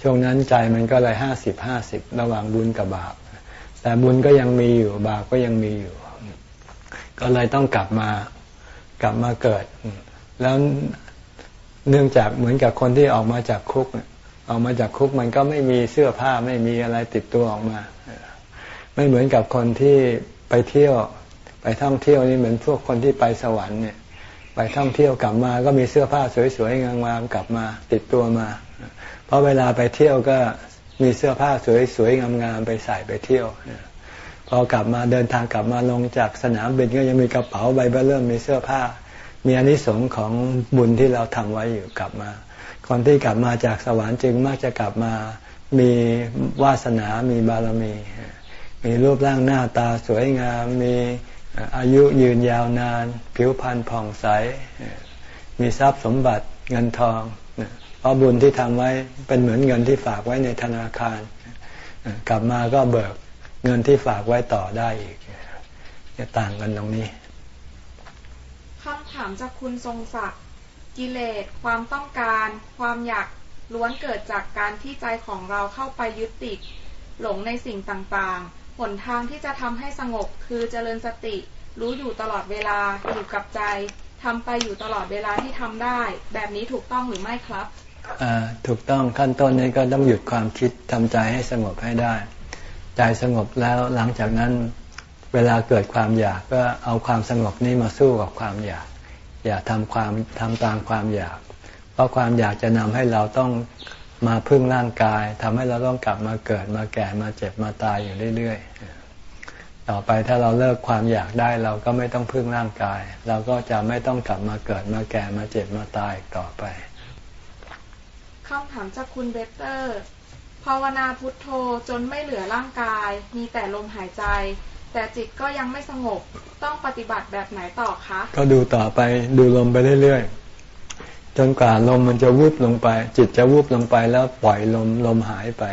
ช่วงนั้นใจมันก็เลยห้าสิบห้าสิบระหว่างบุญกับบาป แต่บุญก็ยังมีอยู่ บาปก็ยังมีอยู่ ก็เลยต้องกลับมากลับมาเกิด แล้วเนื่องจากเหมือนกับคนที่ออกมาจากคุกออกมาจากคุกมันก็ไม่มีเสื้อผ้าไม่มีอะไรติดตัวออกมา ไม่เหมือนกับคนที่ไปเที่ยว ไปท่องเที่ยวนี่เหมือนพวกคนที่ไปสวรรค์เนี่ย ไปท่องเที่ยวกลับมาก็มีเสื้อผ้าสวยๆงามๆกลับมาติดตัวมา เพราะเวลาไปเที่ยวก็มีเสื้อผ้าสวยๆงามๆไปใส่ไปเที่ยวพอกลับมาเดินทางกลับมาลงจากสนามบินก็ยังมีกระเป๋าใบเริ่มมีเสื้อผ้า มีอนิสงส์ของบุญที่เราทำไว้อยู่กลับมาคนที่กลับมาจากสวรรค์จึงมักจะกลับมามีวาสนา มีบารมี มีรูปร่างหน้าตาสวยงาม มี อายุยืนยาวนาน ผิวพรรณผ่องใส มีทรัพย์สมบัติเงินทองเพราะบุญที่ทำไว้เป็นเหมือนเงินที่ฝากไว้ในธนาคาร กลับมาก็เบิกเงินที่ฝากไว้ต่อได้อีกจะต่างกันตรงนี้คำถามจากคุณทรงศักดิ์กิเลสความต้องการ ความอยากล้วนเกิดจากการที่ใจของเราเข้าไปยึดติดหลงในสิ่งต่างๆ หนทางที่จะทำให้สงบคือเจริญสติ รู้อยู่ตลอดเวลาอยู่กับใจทำไปอยู่ตลอดเวลาที่ทำได้ แบบนี้ถูกต้องหรือไม่ครับถูกต้องขั้นต้นนี้ก็ต้องหยุดความคิดทำใจให้สงบให้ได้ ใจสงบแล้วหลังจากนั้นเวลาเกิดความอยากก็เอาความสงบนี้มาสู้กับความอยาก อย่าทำความทำตามความอยาก เพราะความอยากจะนำให้เราต้อง มาพึ่งร่างกายทำให้เราต้องกลับมาเกิดมาแก่มาเจ็บมาตายอยู่เรื่อยๆ ต่อไปถ้าเราเลิกความอยากได้เราก็ไม่ต้องพึ่งร่างกาย เราก็จะไม่ต้องกลับมาเกิดมาแก่มาเจ็บมาตายต่อไปคำถามจากคุณเบเตอร์ภาวนาพุทโธจนไม่เหลือร่างกาย มีแต่ลมหายใจ แต่จิตก็ยังไม่สงบต้องปฏิบัติแบบไหนต่อคะ ก็ดูต่อไปดูลมไปเรื่อยๆ จนกว่าลมมันจะวูบลงไป จิตจะวูบลงไปแล้วปล่อยลมลมหายไป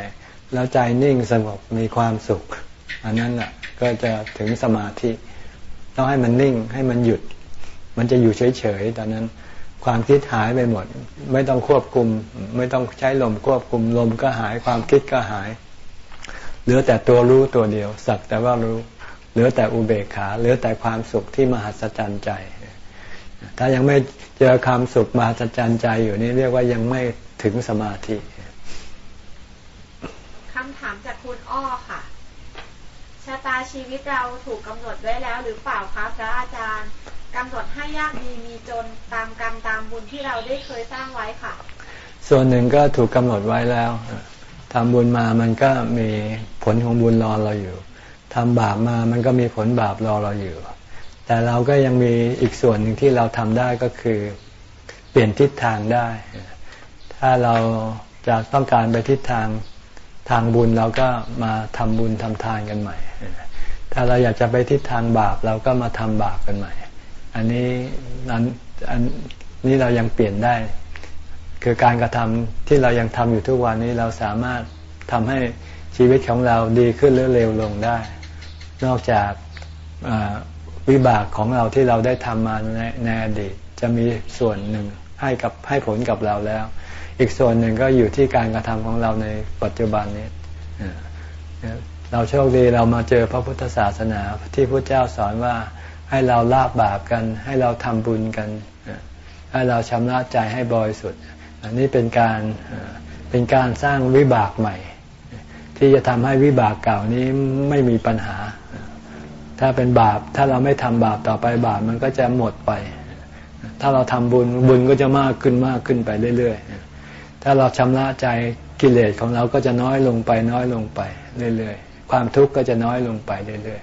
แล้วใจนิ่งสงบมีความสุข อันนั้นแหละก็จะถึงสมาธิ ต้องให้มันนิ่งให้มันหยุด มันจะอยู่เฉยๆตอนนั้นความคิดหายไปหมด ไม่ต้องควบคุม ไม่ต้องใช้ลมควบคุมลมก็หายความคิดก็หาย เหลือแต่ตัวรู้ตัวเดียว สักแต่ว่ารู้ เหลือแต่อุเบกขา เหลือแต่ความสุขที่มหัศจรรย์ใจ ถ้ายังไม่เจอความสุขมหัศจรรย์ใจอยู่นี่เรียกว่ายังไม่ถึงสมาธิคำถามจากคุณอ้อค่ะชะตาชีวิตเราถูกกำหนดไว้แล้วหรือเปล่าครับพระอาจารย์กำหนดให้ยากดีมีจนตามกรรมตามบุญที่เราได้เคยสร้างไว้ค่ะ ส่วนหนึ่งก็ถูกกำหนดไว้แล้วทำบุญมามันก็มีผลของบุญรอเราอยู่ทำบาปมามันก็มีผลบาปรอเราอยู่ แต่เราก็ยังมีอีกส่วนหนึ่งที่เราทำได้ก็คือเปลี่ยนทิศทางได้ ถ้าเราจะต้องการไปทิศทางทางบุญเราก็มาทำบุญทำทานกันใหม่ ถ้าเราอยากจะไปทิศทางบาปเราก็มาทำบาปกันใหม่ อันนี้นั้นอันนี้เรายังเปลี่ยนได้ คือการกระทำที่เรายังทำอยู่ทุกวันนี้เราสามารถทำให้ชีวิตของเราดีขึ้นหรือเร็วลงได้ นอกจาก วิบากของเราที่เราได้ทำมาในในอดีตจะมีส่วนหนึ่งให้กับให้ผลกับเราแล้ว อีกส่วนหนึ่งก็อยู่ที่การกระทำของเราในปัจจุบันนี้เราโชคดีเรามาเจอพระพุทธศาสนาที่พระเจ้าสอนว่าให้เราลาบบาปกัน ให้เราทำบุญกัน ให้เราชำระใจให้บริสุทธิ์อันนี้เป็นการเป็นการสร้างวิบากใหม่ ที่จะทำให้วิบากเก่านี้ไม่มีปัญหา ถ้าเป็นบาปถ้าเราไม่ทำบาปต่อไปบาปมันก็จะหมดไป ถ้าเราทำบุญบุญก็จะมากขึ้นมากขึ้นไปเรื่อยๆ ถ้าเราชำระใจกิเลสของเราก็จะน้อยลงไปน้อยลงไปเรื่อยๆ ความทุกข์ก็จะน้อยลงไปเรื่อย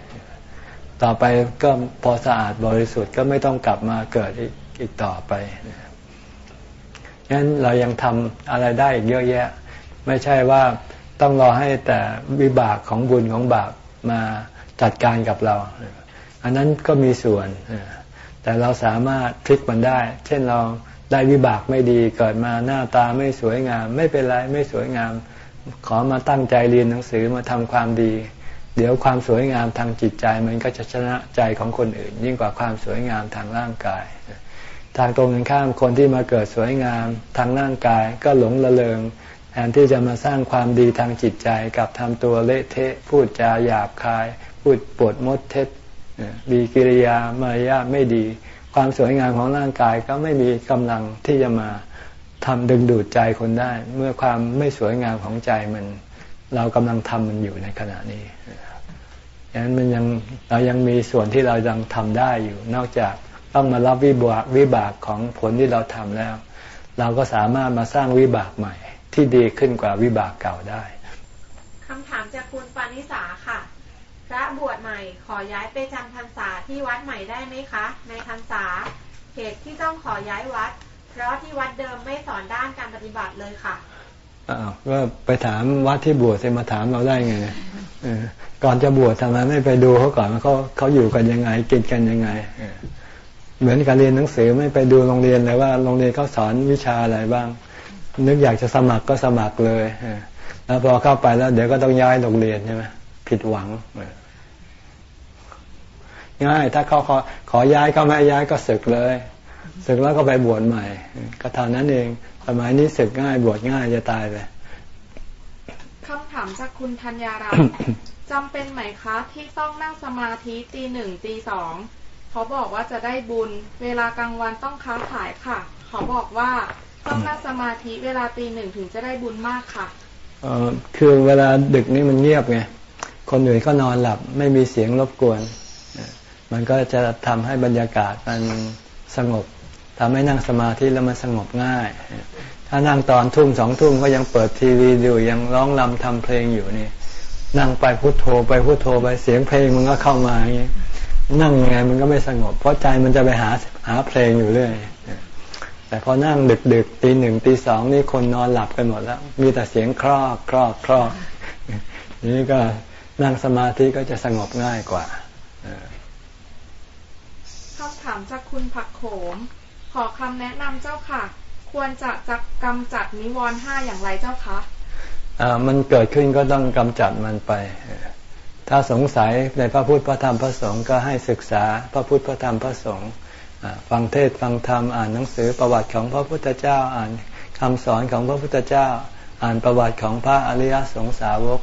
ๆ ต่อไปก็พอสะอาดบริสุทธิ์ก็ไม่ต้องกลับมาเกิดอีกต่อไปงั้นเรายังทำอะไรได้อีกเยอะแยะ ไม่ใช่ว่าต้องรอให้แต่วิบากของบุญของบาปมา จัดการกับเรา อันนั้นก็มีส่วน แต่เราสามารถพลิกมันได้ เช่นเราได้วิบากไม่ดีเกิดมาหน้าตาไม่สวยงาม ไม่เป็นไรไม่สวยงาม ขอมาตั้งใจเรียนหนังสือมาทำความดี เดี๋ยวความสวยงามทางจิตใจมันก็จะชนะใจของคนอื่น ยิ่งกว่าความสวยงามทางร่างกายทางตรงกันข้ามคนที่มาเกิดสวยงามทางร่างกายก็หลงละเลงแทนที่จะมาสร้างความดีทางจิตใจกับทำตัวเละเทะพูดจาหยาบคาย พูดปวดมดเท็จมีกิริยามารยาไม่ดี ความสวยงามของร่างกายก็ไม่มีกำลังที่จะมาทำดึงดูดใจคนได้ เมื่อความไม่สวยงามของใจมัน เรากำลังทำมันอยู่ในขณะนี้ฉะนั้นมันยังเรายังมีส่วนที่เรายังทำได้อยู่ นอกจากต้องมารับวิบากวิบากของผลที่เราทำแล้ว เราก็สามารถมาสร้างวิบากใหม่ ที่ดีขึ้นกว่าวิบากเก่าได้คำถามจากคุณปานิสาค่ะ ระบวชใหม่ ขอย้ายไปจำพรรษาที่วัดใหม่ได้ไหมคะ ในพรรษาเหตุที่ต้องขอย้ายวัด เพราะที่วัดเดิมไม่สอนด้านการปฏิบัติเลยค่ะอ้าวก็ไปถามวัดที่บวชจะมาถามเราได้ไงก่อนจะบวชทำไมไม่ไปดูเขาก่อนว่าเขาเขาอยู่กันยังไงกินกันยังไงเหมือนการเรียนหนังสือไม่ไปดูโรงเรียนเลยว่าโรงเรียนเขาสอนวิชาอะไรบ้าง นึกอยากจะสมัครก็สมัครเลยแล้วพอเข้าไปแล้ว เดี๋ยวก็ต้องย้ายโรงเรียนใช่ไหมผิดหวัง ง่าย ถ้าเขาขอขอย้ายก็ไม่ย้ายก็สึกเลยศึกแล้วก็ไปบวชใหม่ ก็เท่านั้นเองสมัยนี้ศึกง่ายบวชง่ายจะตายไปคำถามจากคุณธัญญารัตจำเป็นไหมคะที่ต้องนั่งสมาธิตีหนึ่งตีสองเขาบอกว่าจะได้บุญ เวลากลางวันต้องค้าขายค่ะ เขาบอกว่าต้องนั่งสมาธิเวลาตีหนึ่งถึงจะได้บุญมากค่ะเออคือเวลาดึกนี่มันเงียบไงคนอื่นก็นอนหลับไม่มีเสียงรบกวน มันก็จะทำให้บรรยากาศมันสงบทำให้นั่งสมาธิแล้วมันสงบง่าย ถ้านั่งตอนทุ่มสองทุ่มก็ยังเปิดทีวีอยู่ยังร้องํำทำเพลงอยู่นี่ นั่งไปพุโทโธไปพุโทโธไปเสียงเพลงมันก็เข้ามาอย่างนี้นั่งยังไงมันก็ไม่สงบ เพราะใจมันจะไปหาหาเพลงอยู่เรื่อยแต่พอนั่งดึกดึกตีหนึ่งตีสองนี่คนนอนหลับกันหมดแล้ว มีแต่เสียงครอกครอกครอกนี่ก็นั่งสมาธิก็จะสงบง่ายกว่า ถามจากคุณผักโขม ขอคำแนะนำเจ้าค่ะ ควรจะจักกำจัดนิวรณ์ห้าอย่างไรเจ้าคะอ่ามันเกิดขึ้นก็ต้องกำจัดมันไป ถ้าสงสัยในพระพุทธพระธรรมพระสงฆ์ก็ให้ศึกษาพระพุทธพระธรรมพระสงฆ์ฟังเทศฟังธรรมอ่านหนังสือประวัติของพระพุทธเจ้าอ่านคำสอนของพระพุทธเจ้า อ่านประวัติของพระอริยสงสาวก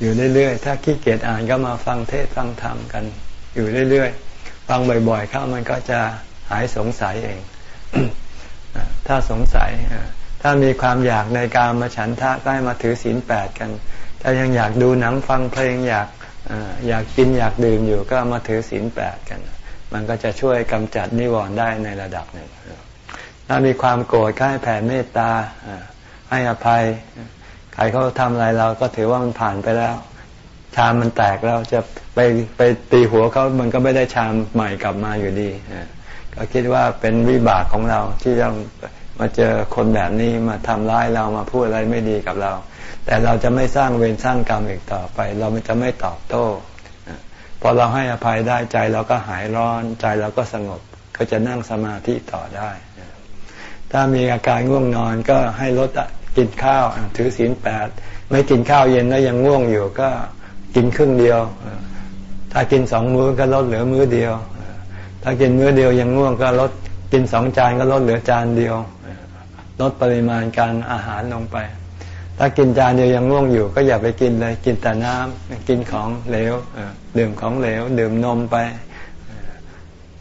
อยู่เรื่อยๆ ถ้าขี้เกียจอ่านก็มาฟังเทศฟังธรรมกันอยู่เรื่อยๆ ฟังบ่อยๆเข้ามันก็จะหายสงสัยเอง ถ้าสงสัย ถ้ามีความอยากในการมาฉันทะก็ให้มาถือศีลแปดกัน ถ้ายังอยากดูหนังฟังเพลงอยากอยากกินอยากดื่มอยู่ก็มาถือศีลแปดกัน มันก็จะช่วยกำจัดนิวรณ์ได้ในระดับหนึ่ง ถ้ามีความโกรธก็ให้แผ่เมตตาให้อภัย ใครเขาทำอะไรเราก็ถือว่ามันผ่านไปแล้ว ชามมันแตกแล้วจะไปไปตีหัวเขามันก็ไม่ได้ชามใหม่กลับมาอยู่ดีก็คิดว่าเป็นวิบากของเราที่ต้องมาเจอคนแบบนี้มาทำร้ายเรามาพูดอะไรไม่ดีกับเรา แต่เราจะไม่สร้างเวรสร้างกรรมอีกต่อไป เราจะไม่ตอบโต้พอเราให้อภัยได้ใจเราก็หายร้อนใจเราก็สงบก็จะนั่งสมาธิต่อได้ ถ้ามีอาการง่วงนอนก็ให้ลดกินข้าวถือศีลแปดไม่กินข้าวเย็นแล้วยังง่วงอยู่ก็ กินครึ่งเดียว ถ้ากินสองมื้อก็ลดเหลือมื้อเดียว ถ้ากินมื้อเดียวยังง่วงก็ลดกินสองจานก็ลดเหลือจานเดียว ลดปริมาณการอาหารลงไป ถ้ากินจานเดียวยังง่วงอยู่ ก็อย่าไปกินเลย กินแต่น้ำกินของเหลวดื่มของเหลว ดื่มนมไป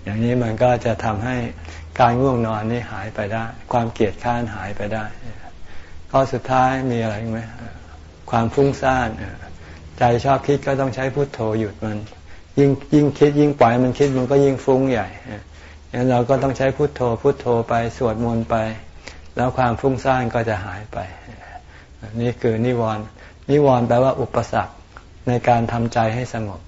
อย่างนี้มันก็จะทำให้การง่วงนอนนี่หายไปได้ ความเกลียดข้านหายไปได้ ข้อสุดท้ายมีอะไรไหมความฟุ้งซ่าน ใจชอบคิดก็ต้องใช้พุทโธหยุดมัน ยิ่งยิ่งคิดยิ่งปล่อยมันคิดมันก็ยิ่งฟุ้งใหญ่งั้นเราก็ต้องใช้พุทโธพุทโธไปสวดมนต์ไป แล้วความฟุ้งซ่านก็จะหายไป นี่คือนิวรณ์นิวรณ์แปลว่าอุปสรรคในการทำใจให้สงบ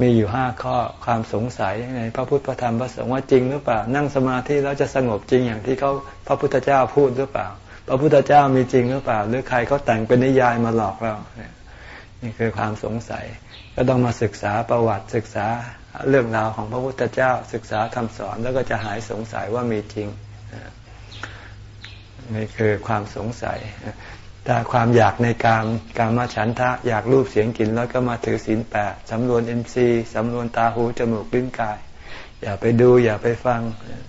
มีอยู่ห้าข้อความสงสัยในพระพุทธพระธรรมพระสงฆ์ว่าจริงหรือเปล่า นั่งสมาธิแล้วจะสงบจริงอย่างที่เขาพระพุทธเจ้าพูดหรือเปล่า พระพุทธเจ้ามีจริงหรือเปล่า หรือใครเขาแต่งเป็นนิยายมาหลอกเรานี่ี่คือความสงสัย ก็ต้องมาศึกษาประวัติศึกษาเรื่องราวของพระพุทธเจ้า ศึกษาคำสอนแล้วก็จะหายสงสัยว่ามีจริงนี่คือความสงสัยถ้าความอยากในการการมาฉันทะอยากรูปเสียงกลิ่นแล้วก็มาถือศีลแปดสำรวนเอ็นซีสำรวนตาหูจมูกลิ้นกาย อย่าไปดูอย่าไปฟัง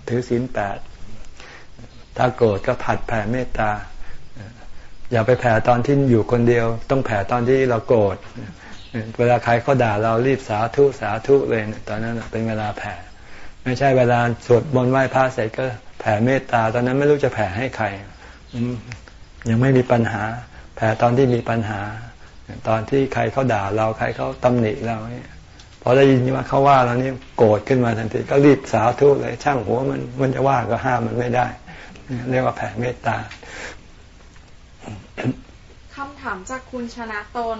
ถือศีลแปดถ้าโกรธก็ผัดแผ่เมตตา อย่าไปแผ่ตอนที่อยู่คนเดียว ต้องแผ่ตอนที่เราโกรธเวลาใครเขาด่าเรารีบสาธุสาธุเลยตอนนั้นเป็นเวลาแผ่ ไม่ใช่เวลาสวดมนต์ไหว้พระเสร็จก็แผ่เมตตา ตอนนั้นไม่รู้จะแผ่ให้ใครยังไม่มีปัญหา แผ่ตอนที่มีปัญหา ตอนที่ใครเขาด่าเราใครเขาตำหนิเราเนี่ยพอได้ยินว่าเขาว่าเรานี่โกรธขึ้นมาทันทีก็รีบสาธุเลย ช่างหัวมันมันจะว่าก็ห้ามมันไม่ได้เรียกว่าแผ่เมตตา คำถามจากคุณชนะตน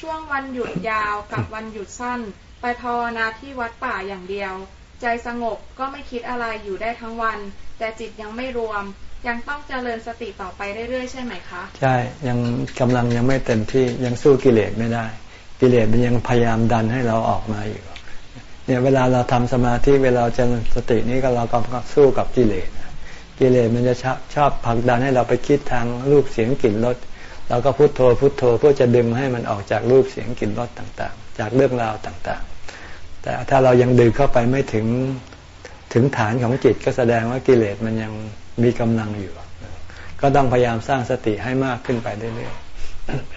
ช่วงวันหยุดยาวกับวันหยุดสั้น ไปภาวนาที่วัดป่าอย่างเดียว ใจสงบก็ไม่คิดอะไรอยู่ได้ทั้งวัน แต่จิตยังไม่รวม ยังต้องเจริญสติต่อไปเรื่อยๆ ใช่ไหมคะ ใช่ยังกำลังยังไม่เต็มที่ยังสู้กิเลสไม่ได้ กิเลสมันยังพยายามดันให้เราออกมาอยู่เนี่ยเวลาเราทำสมาธิเวลาเจริญสตินี้ก็เรากำลังสู้กับกิเลส กิเลสมันจะชอบชอบผลักดันให้เราไปคิดทางรูปเสียงกลิ่นรสเราก็พุโทโธพุโทโธเพื่อจะดึงให้มันออกจากรูปเสียงกลิ่นรสต่างๆ จากเรื่องราวต่างๆ แต่ถ้าเรายังดึงเข้าไปไม่ถึงถึงฐานของจิตก็แสดงว่ากิเลสมันยังมีกำลังอยู่ ก็ต้องพยายามสร้างสติให้มากขึ้นไปเรื่อย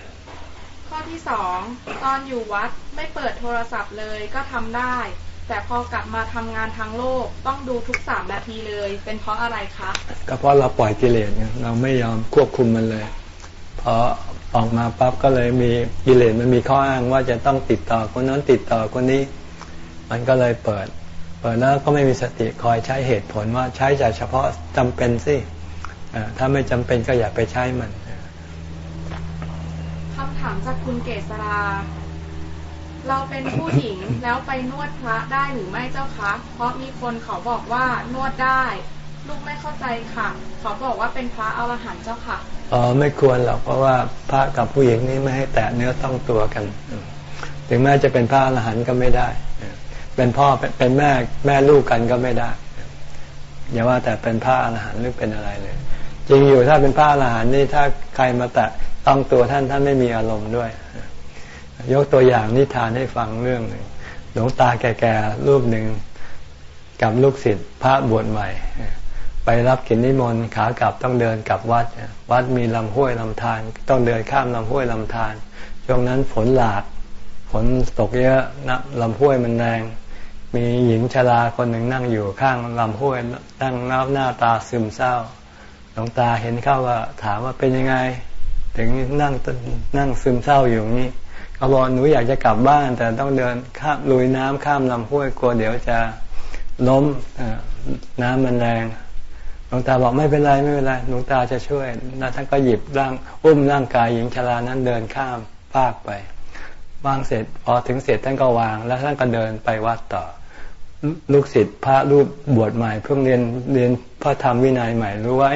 ๆข้อที่สองตอนอยู่วัดไม่เปิดโทรศัพท์เลยก็ทำได้ แต่พอกลับมาทำงานทางโลกต้องดูทุกสามนาทีเลย เป็นเพราะอะไรคะก็เพราะเราปล่อยกิเลสเราไม่ยอมควบคุมมันเลยพอออกมาปั๊บก็เลยมีกิเลสมันมีข้ออ้างว่าจะต้องติดต่อคนนั้นติดต่อคนนี้ มันก็เลยเปิด เปิดแล้วก็ไม่มีสติคอยใช้เหตุผลว่าใช้แต่เฉพาะจำเป็นสิถ้าไม่จำเป็นก็อย่าไปใช้มันคำถามจากคุณเกษรา เราเป็นผู้หญิงแล้วไปนวดพระได้หรือไม่เจ้าคะ เพราะมีคนเขาบอกว่านวดได้ ลูกไม่เข้าใจค่ะ เขาบอกว่าเป็นพระอรหันต์เจ้าค่ะอ๋อไม่ควรหรอกเพราะว่าพระกับผู้หญิงนี่ไม่ให้แตะเนื้อต้องตัวกัน ถึงแม้จะเป็นพระอรหันต์ก็ไม่ได้ เป็นพ่อเป็นแม่แม่ลูกกันก็ไม่ได้อย่าว่าแต่เป็นพระอรหันต์หรือเป็นอะไรเลย จริงอยู่ถ้าเป็นพระอรหันต์นี่ถ้าใครมาแตะต้องตัวท่านท่านไม่มีอารมณ์ด้วย ยกตัวอย่างนิทานให้ฟังเรื่องหนึ่งหลวงตาแก่ๆรูปหนึ่งกับลูกศิษย์พระบวชใหม่ ไปรับกินนิมนต์ขากลับต้องเดินกลับวัด วัดมีลำห้วยลำธารต้องเดินข้ามลำห้วยลำธารช่วงนั้นฝนหลากฝนตกเยอะนะลำห้วยมันแรงมีหญิงชราคนหนึ่งนั่งอยู่ข้างลำห้วยนั่งน้าหน้าตาซึมเศร้าหลวงตาเห็นเข้าว่าถามว่าเป็นยังไง ถึงนั่งนั่งซึมเศร้าอยู่นี้ เขาบอกหนูอยากจะกลับบ้าน แต่ต้องเดินข้ามลุยน้ำข้ามลำห้วยกลัวเดี๋ยวจะล้มน้ำมันแรงหลวงตาบอกไม่เป็นไรไม่เป็นไรหลวงตาจะช่วยแล้วท่านก็หยิบร่างอุ้มร่างกายหญิงชรานั้นเดินข้ามภาคไปวางเสร็จพอถึงเสร็จท่านก็วาง แล้วท่านก็เดินไปวัดต่อ ลูกศิษย์พระรูปบวชใหม่เพิ่งเรียนเรียนพระธรรมวินัยใหม่รู้ว่า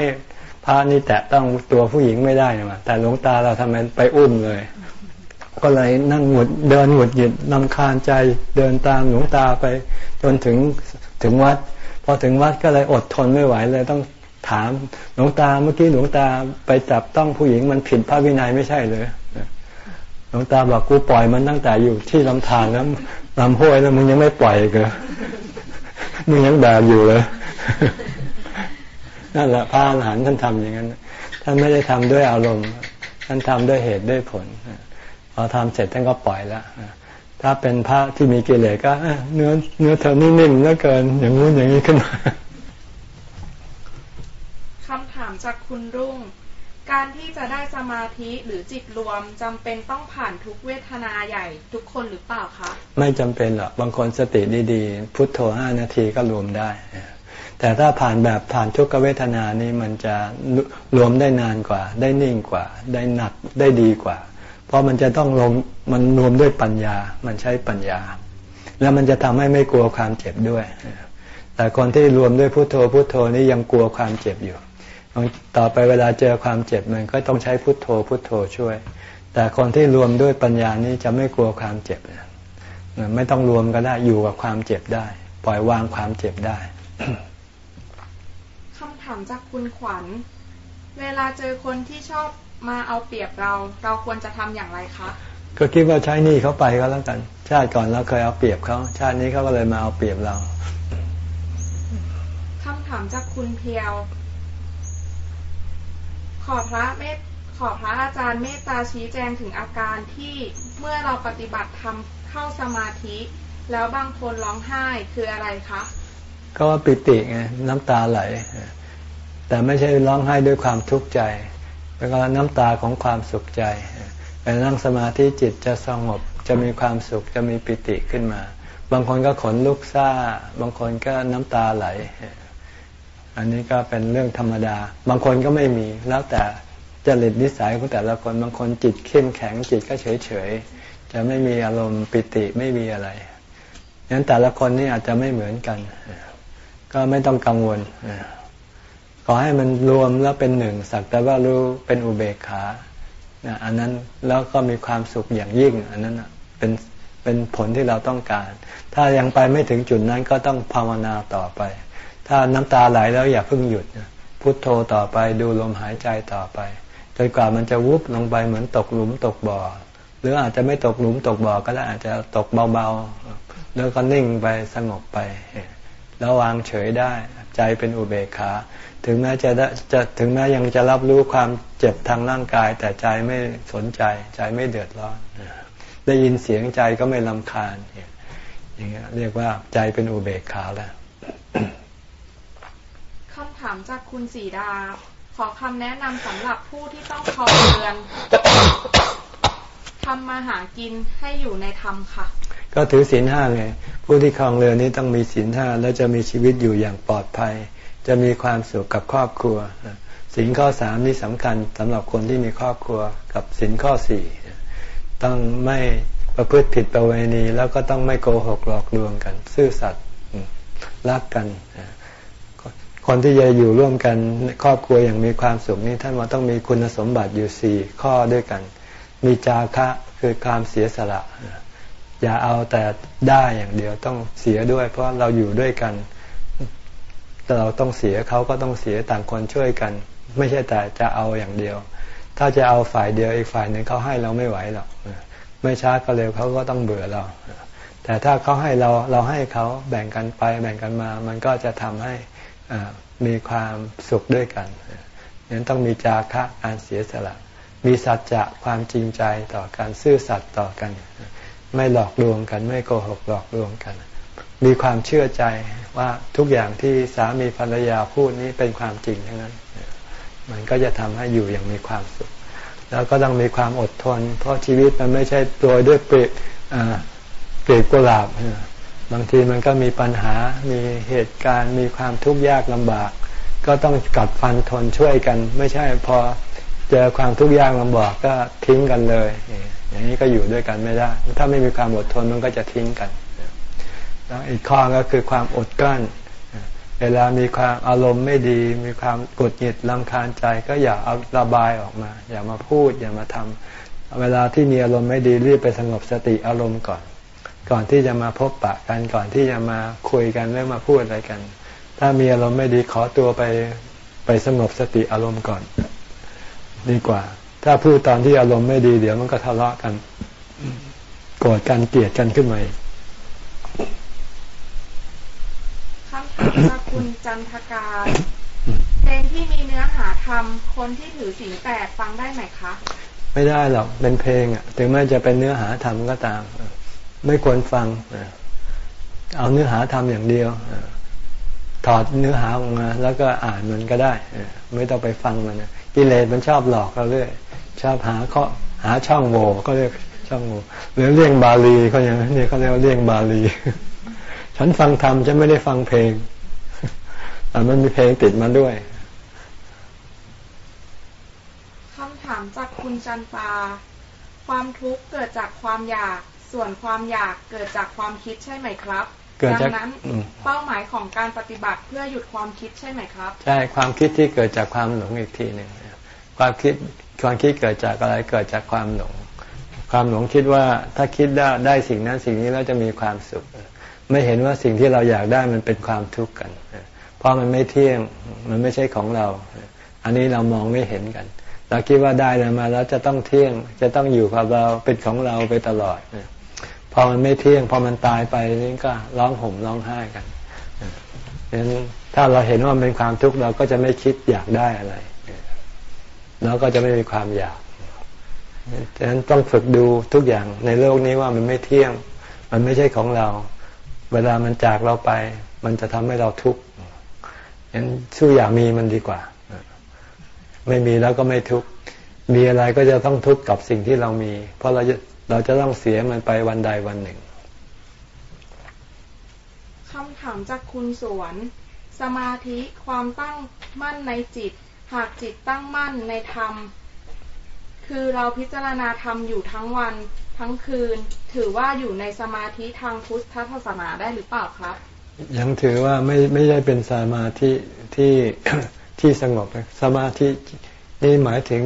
พระนี่แตะต้องตัวผู้หญิงไม่ได้นะแต่หลวงตาเราทำไมไปอุ้มเลย ก็เลยนั่งหมดเดินหมดหยุดนำคาญใจเดินตามหลวงตาไป จนถึงถึงวัด พอถึงวัดก็เลยอดทนไม่ไหวเลยต้องถามหลวงตาเมื่อกี้หลวงตาไปจับต้องผู้หญิงมันผิดพระวินัยไม่ใช่เลยหลวงตาบอกกูปล่อยมันตั้งแต่อยู่ที่ลำธารแล้วลำห้วยแล้วมึงยังไม่ปล่อยเกอมึงยังแบบอยู่เลยนั่นแหละพระอรหันต์ท่านทำอย่างนั้น ท่านไม่ได้ทำด้วยอารมณ์ ท่านทำด้วยเหตุด้วยผล พอทำเสร็จท่านก็ปล่อยแล้วถ้าเป็นพระที่มีกิเลสก็เนื้อเนื้อเธอนิ่มๆแล้วเกิน อย่างงู้นอย่างนี้ขึ้นมาคำถามจากคุณรุ่ง การที่จะได้สมาธิหรือจิตรวมจำเป็นต้องผ่านทุกเวทนาใหญ่ทุกคนหรือเปล่าคะไม่จำเป็นหรอกบางคนสติดีๆ พุทโธห้านาทีก็รวมได้ แต่ถ้าผ่านแบบผ่านทุกเวทนานี้มันจะรวมได้นานกว่า ได้นิ่งกว่า ได้หนักได้ดีกว่า เพราะมันจะต้องลงมันรวมด้วยปัญญา มันใช้ปัญญา แล้วมันจะทำให้ไม่กลัวความเจ็บด้วย แต่คนที่รวมด้วยพุโทโธพุโทโธนี้ยังกลัวความเจ็บอยู่ต่อไปเวลาเจอความเจ็บมันก็ต้องใช้พุโทโธพุโทโธช่วย แต่คนที่รวมด้วยปัญญานี้จะไม่กลัวความเจ็บไม่ต้องรวมก็ได้อยู่กับความเจ็บได้ ปล่อยวางความเจ็บได้คำถามจากคุณขวัญ เวลาเจอคนที่ชอบ มาเอาเปรียบเรา เราควรจะทำอย่างไรคะ ก็คิดว่าใช้หนี้เขาไปก็แล้วกัน ชาติก่อนเราเคยเอาเปรียบเขาชาตินี้เขาก็เลยมาเอาเปรียบเราคำถามจากคุณเพียว ขอพระเมตขอพระอาจารย์เมตตาชี้แจงถึงอาการที่เมื่อเราปฏิบัติทำเข้าสมาธิ แล้วบางคนร้องไห้คืออะไรคะก็ว่าปิติไงน้ำตาไหล แต่ไม่ใช่ร้องไห้ด้วยความทุกข์ใจ แล้วก็น้ำตาของความสุขใจไปนั่งสมาธิจิตจะสงบจะมีความสุขจะมีปิติขึ้นมา บางคนก็ขนลุกซ่า บางคนก็น้ำตาไหล อันนี้ก็เป็นเรื่องธรรมดา บางคนก็ไม่มีแล้วแต่จริตนิสัยของแต่ละคนบางคนจิตเข้มแข็งจิตก็เฉยเฉยจะไม่มีอารมณ์ปิติไม่มีอะไรงั้นแต่ละคนนี่อาจจะไม่เหมือนกัน ก็ไม่ต้องกังวล ขอให้มันรวมแล้วเป็นหนึ่งสักแต่ว่ารู้เป็นอุเบกขาอันนั้นแล้วก็มีความสุขอย่างยิ่ง อันนั้นเป็นเป็นผลที่เราต้องการ ถ้ายังไปไม่ถึงจุดนั้นก็ต้องภาวนาต่อไป ถ้าน้ำตาไหลแล้วอย่าเพิ่งหยุดพุทโธต่อไปดูลมหายใจต่อไปจนกว่ามันจะวุบลงไปเหมือนตกหลุมตกบ่อ หรืออาจจะไม่ตกหลุมตกบ่อก็ได้อาจจะตกเบาๆแล้วก็นิ่งไปสงบไป แล้ววางเฉยได้ ใจเป็นอุเบกขา ถึงแม้จะจะถึงแม้ยังจะรับรู้ความเจ็บทางร่างกาย แต่ใจไม่สนใจ ใจไม่เดือดร้อน ได้ยินเสียงใจก็ไม่ลำคาญอย่างเงี้ยเรียกว่าใจเป็นอุเบกขาแล้วคำถามจากคุณสีดา ขอคำแนะนำสำหรับผู้ที่ต้องคองเรือนทำมาหากินให้อยู่ในธรรมค่ะ ก็ถือศีลห้าไงผู้ที่ครองเรือนนี้ต้องมีศีลห้าแล้วจะมีชีวิตอยู่อย่างปลอดภัย จะมีความสุขกับครอบครัวศีลข้อสามนี่สำคัญสำหรับคนที่มีครอบครัวกับศีลข้อสี่ต้องไม่ประพฤติผิดประเวณี แล้วก็ต้องไม่โกหกหลอกลวงกัน ซื่อสัตย์รักกันคนที่จะอยู่ร่วมกันครอบครัวอย่างมีความสุขนี้ท่านว่าต้องมีคุณสมบัติอยู่สี่ข้อด้วยกัน มีจาคะคือความเสียสละ อย่าเอาแต่ได้อย่างเดียวต้องเสียด้วย เพราะเราอยู่ด้วยกัน เราต้องเสียเขาก็ต้องเสียต่างคนช่วยกัน ไม่ใช่แต่จะเอาอย่างเดียว ถ้าจะเอาฝ่ายเดียวอีกฝ่ายหนึ่งเขาให้เราไม่ไหวหรอกไม่ช้าก็เร็วเขาก็ต้องเบื่อเรา แต่ถ้าเขาให้เราเราให้เขาแบ่งกันไปแบ่งกันมา มันก็จะทำให้มีความสุขด้วยกันนั้นต้องมีจาคะการเสียสละ มีสัจจะความจริงใจต่อการซื่อสัตย์ต่อกัน ไม่หลอกลวงกัน ไม่โกหกหลอกลวงกัน มีความเชื่อใจว่าทุกอย่างที่สามีภรรยาพูดนี้เป็นความจริงทั้งนั้น มันก็จะทำให้อยู่อย่างมีความสุข แล้วก็ต้องมีความอดทน เพราะชีวิตมันไม่ใช่ตัวด้วยเปรียบเปรียบกุหลาบบางทีมันก็มีปัญหา มีเหตุการณ์ มีความทุกข์ยากลำบาก ก็ต้องกัดฟันทนช่วยกัน ไม่ใช่พอเจอความทุกข์ยากลำบากก็ทิ้งกันเลย อย่างนี้ก็อยู่ด้วยกันไม่ได้ ถ้าไม่มีความอดทนมันก็จะทิ้งกัน แล้วอีกข้อก็คือความอดกลั้น เวลามีความอารมณ์ไม่ดี มีความกดหงิดลำคาญใจก็อย่าเอาระบายออกมา อย่ามาพูด อย่ามาทำเวลาที่มีอารมณ์ไม่ดีรีบไปสงบสติอารมณ์ก่อน ก่อนที่จะมาพบปะกันก่อนที่จะมาคุยกันเรื่องมาพูดอะไรกัน ถ้ามีอารมณ์ไม่ดีขอตัวไปไปสงบสติอารมณ์ก่อน ดีกว่า ถ้าพูดตอนที่อารมณ์ไม่ดีเดี๋ยวมันก็ทะเลาะกันโกรธกันเกลียดกันขึ้นมาจาก คุณจันทการเพลงที่มีเนื้อหาธรรมคนที่ถือสิ่งแปดฟังได้ไหมคะ ไม่ได้หรอกเป็นเพลงอะ ถึงแม้จะเป็นเนื้อหาธรรมก็ตาม ไม่ควรฟัง เอาเนื้อหาธรรมอย่างเดียวถอดเนื้อหาออกมา แล้วก็อ่านมันก็ได้ไม่ต้องไปฟังมันกิเลสมันชอบหลอกเราเรื่อยชอบหาข้อหาช่องโหว่ก็เรียกช่องโหว่หรือเรียงบาลีเขาอย่างนี้เขาเรียกว่าเรียงบาลี ฉันฟังธรรมฉันไม่ได้ฟังเพลงแต่มันมีเพลงติดมาด้วยคำถามจากคุณจันตา ความทุกข์เกิดจากความอยาก ส่วนความอยากเกิดจากความคิดใช่ไหมครับดังนั้นเป้าหมายของการปฏิบัติเพื่อหยุดความคิดใช่ไหมครับ ใช่ความคิดที่เกิดจากความหลงอีกทีหนึ่งความคิดความคิดเกิดจากอะไรเกิดจากความหลง ความหลงคิดว่าถ้าคิดได้ได้สิ่งนั้นสิ่งนี้แล้วจะมีความสุข ไม่เห็นว่าสิ่งที่เราอยากได้มันเป็นความทุกข์กัน เพราะมันไม่เที่ยงมันไม่ใช่ของเรา อันนี้เรามองไม่เห็นกัน เราคิดว่าได้แล้วมาแล้วจะต้องเที่ยงจะต้องอยู่กับเราเป็นของเราไปตลอดพอมันไม่เที่ยง พอมันตายไปนี่ก็ร้องห่มร้องไห้กันดังนั้นถ้าเราเห็นว่ามันเป็นความทุกข์เราก็จะไม่คิดอยากได้อะไรเราก็จะไม่มีความอยากดังนั้นต้องฝึกดูทุกอย่างในโลกนี้ว่ามันไม่เที่ยง มันไม่ใช่ของเรา เวลามันจากเราไป มันจะทำให้เราทุกข์งั้นสู้อย่ามีมันดีกว่า ไม่มีแล้วก็ไม่ทุกข์มีอะไรก็จะต้องทุกข์กับสิ่งที่เรามี เพราะเราจะเราจะต้องเสียมันไปวันใดวันหนึ่งคำถามจากคุณสวน สมาธิความตั้งมั่นในจิต หากจิตตั้งมั่นในธรรม คือเราพิจารณาธรรมอยู่ทั้งวันทั้งคืน ถือว่าอยู่ในสมาธิทางพุทธศาสนาได้หรือเปล่าครับ ยังถือว่าไม่ไม่ได้เป็นสมาธิที่ที่สงบสมาธินี่หมายถึง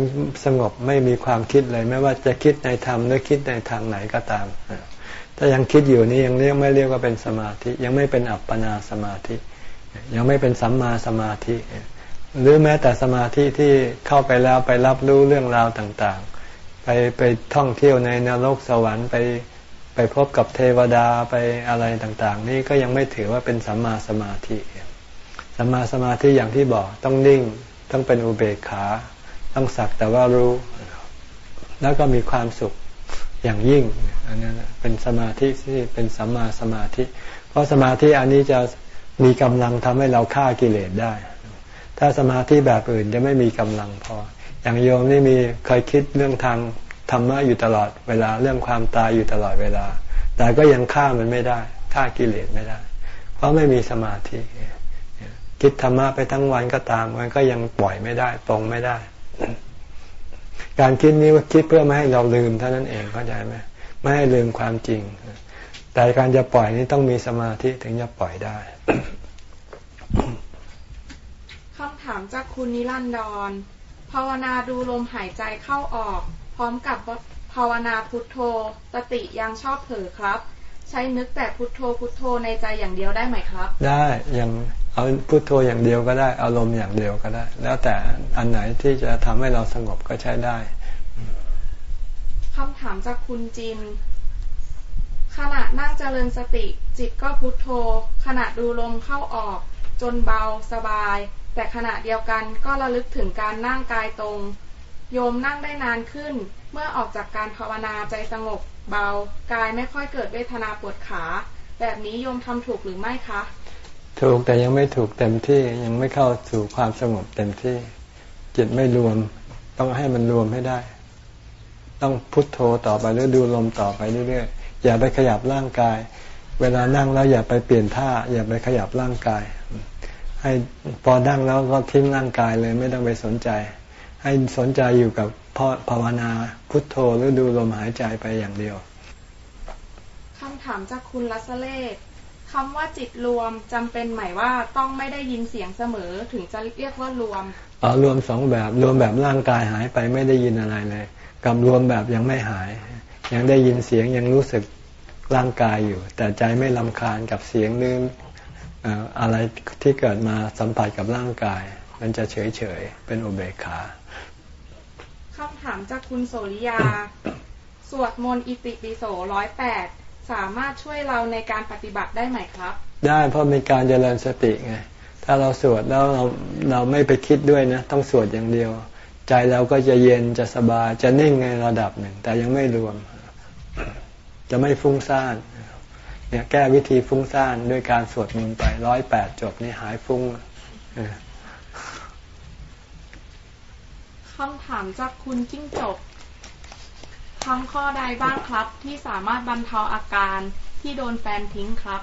สงบไม่มีความคิดเลย ไม่ว่าจะคิดในธรรมหรือคิดในทางไหนก็ตาม ถ้ายังคิดอยู่นี่ยังเรียกไม่เรียกว่าเป็นสมาธิ ยังไม่เป็นอัปปนาสมาธิ ยังไม่เป็นสัมมาสมาธิ หรือแม้แต่สมาธิที่เข้าไปแล้วไปรับรู้เรื่องราวต่างๆ ไปไปท่องเที่ยวในนรกสวรรค์ไปไปพบกับเทวดาไปอะไรต่างๆ นี่ก็ยังไม่ถือว่าเป็นสัมมาสมาธิสัมมาสมาธิอย่างที่บอกต้องนิ่งต้องเป็นอุเบกขา ต้องสักแต่ว่ารู้ แล้วก็มีความสุขอย่างยิ่งอันนั้นเป็นสมาธิที่เป็นสัมมาสมาธิ เพราะสมาธิอันนี้จะมีกำลังทำให้เราฆ่ากิเลสได้ ถ้าสมาธิแบบอื่นจะไม่มีกำลังพอ อย่างโยมนี่มีเคยคิดเรื่องทางธรรมะอยู่ตลอดเวลาเรื่องความตายอยู่ตลอดเวลา แต่ก็ยังฆ่ามันไม่ได้ฆ่ากิเลสไม่ได้ เพราะไม่มีสมาธิ คิดธรรมะไปทั้งวันก็ตามมันก็ยังปล่อยไม่ได้ตรงไม่ได้ การคิดนี้ว่าคิดเพื่อไม่ให้เราลืมเท่านั้นเองเข้าใจไหมไม่ให้ลืมความจริง แต่การจะปล่อยนี้ต้องมีสมาธิถึงจะปล่อยได้ ถามจากคุณนิรันดร ภาวนาดูลมหายใจเข้าออก พร้อมกับภาวนาพุทโธ สติยังชอบเผลอครับ ใช้นึกแต่พุทโธพุทโธในใจอย่างเดียวได้ไหมครับ ได้ยังเอาพุทโธอย่างเดียวก็ได้อารมณ์อย่างเดียวก็ได้ แล้วแต่อันไหนที่จะทำให้เราสงบก็ใช้ได้คำถามจากคุณจินขณะนั่งเจริญสติ จิตก็พุทโธ ขณะดูลมเข้าออก จนเบาสบาย แต่ขณะเดียวกันก็ระลึกถึงการนั่งกายตรง โยมนั่งได้นานขึ้น เมื่อออกจากการภาวนาใจสงบ เบา กายไม่ค่อยเกิดเวทนาปวดขา แบบนี้โยมทำถูกหรือไม่คะ ถูกแต่ยังไม่ถูกเต็มที่ยังไม่เข้าสู่ความสงบเต็มที่ จิตไม่รวม ต้องให้มันรวมให้ได้ ต้องพุทโธต่อไปหรือดูลมต่อไปเรื่อยๆอย่าไปขยับร่างกาย เวลานั่งแล้วอย่าไปเปลี่ยนท่า อย่าไปขยับร่างกาย ให้พอนั่งแล้วก็ทิ้งร่างกายเลยไม่ต้องไปสนใจ ให้สนใจอยู่กับภาวนาพุทโธหรือดูลมหายใจไปอย่างเดียวคำถามจากคุณลัสเลศคำว่าจิตรวมจำเป็นหมายว่าต้องไม่ได้ยินเสียงเสมอถึงจะเรียกว่ารวมอ๋อรวมสองแบบรวมแบบร่างกายหายไปไม่ได้ยินอะไรเลย กับรวมแบบยังไม่หาย ยังได้ยินเสียงยังรู้สึกร่างกายอยู่ แต่ใจไม่ลำคาญกับเสียงหรือ อะไรที่เกิดมาสัมผัสกับร่างกาย มันจะเฉยเฉยเป็นอุเบกขาคำถามจากคุณโสริยา สวดมนต์อิติปิโสร้อยแปดสามารถช่วยเราในการปฏิบัติได้ไหมครับ ได้เพราะเป็นการเจริญสติไงถ้าเราสวดแล้วเราเราไม่ไปคิดด้วยนะ ต้องสวดอย่างเดียว ใจเราก็จะเย็นจะสบายจะนิ่งในระดับหนึ่ง แต่ยังไม่รวม จะไม่ฟุ้งซ่าน เนี่ยแก้วิธีฟุ้งซ่านด้วยการสวดมนต์ไปร้อยแปดจบนี่หายฟุ้งคำถามจากคุณจิ้งจบทำข้อใดบ้างครับ ที่สามารถบรรเทาอาการที่โดนแฟนทิ้งครับ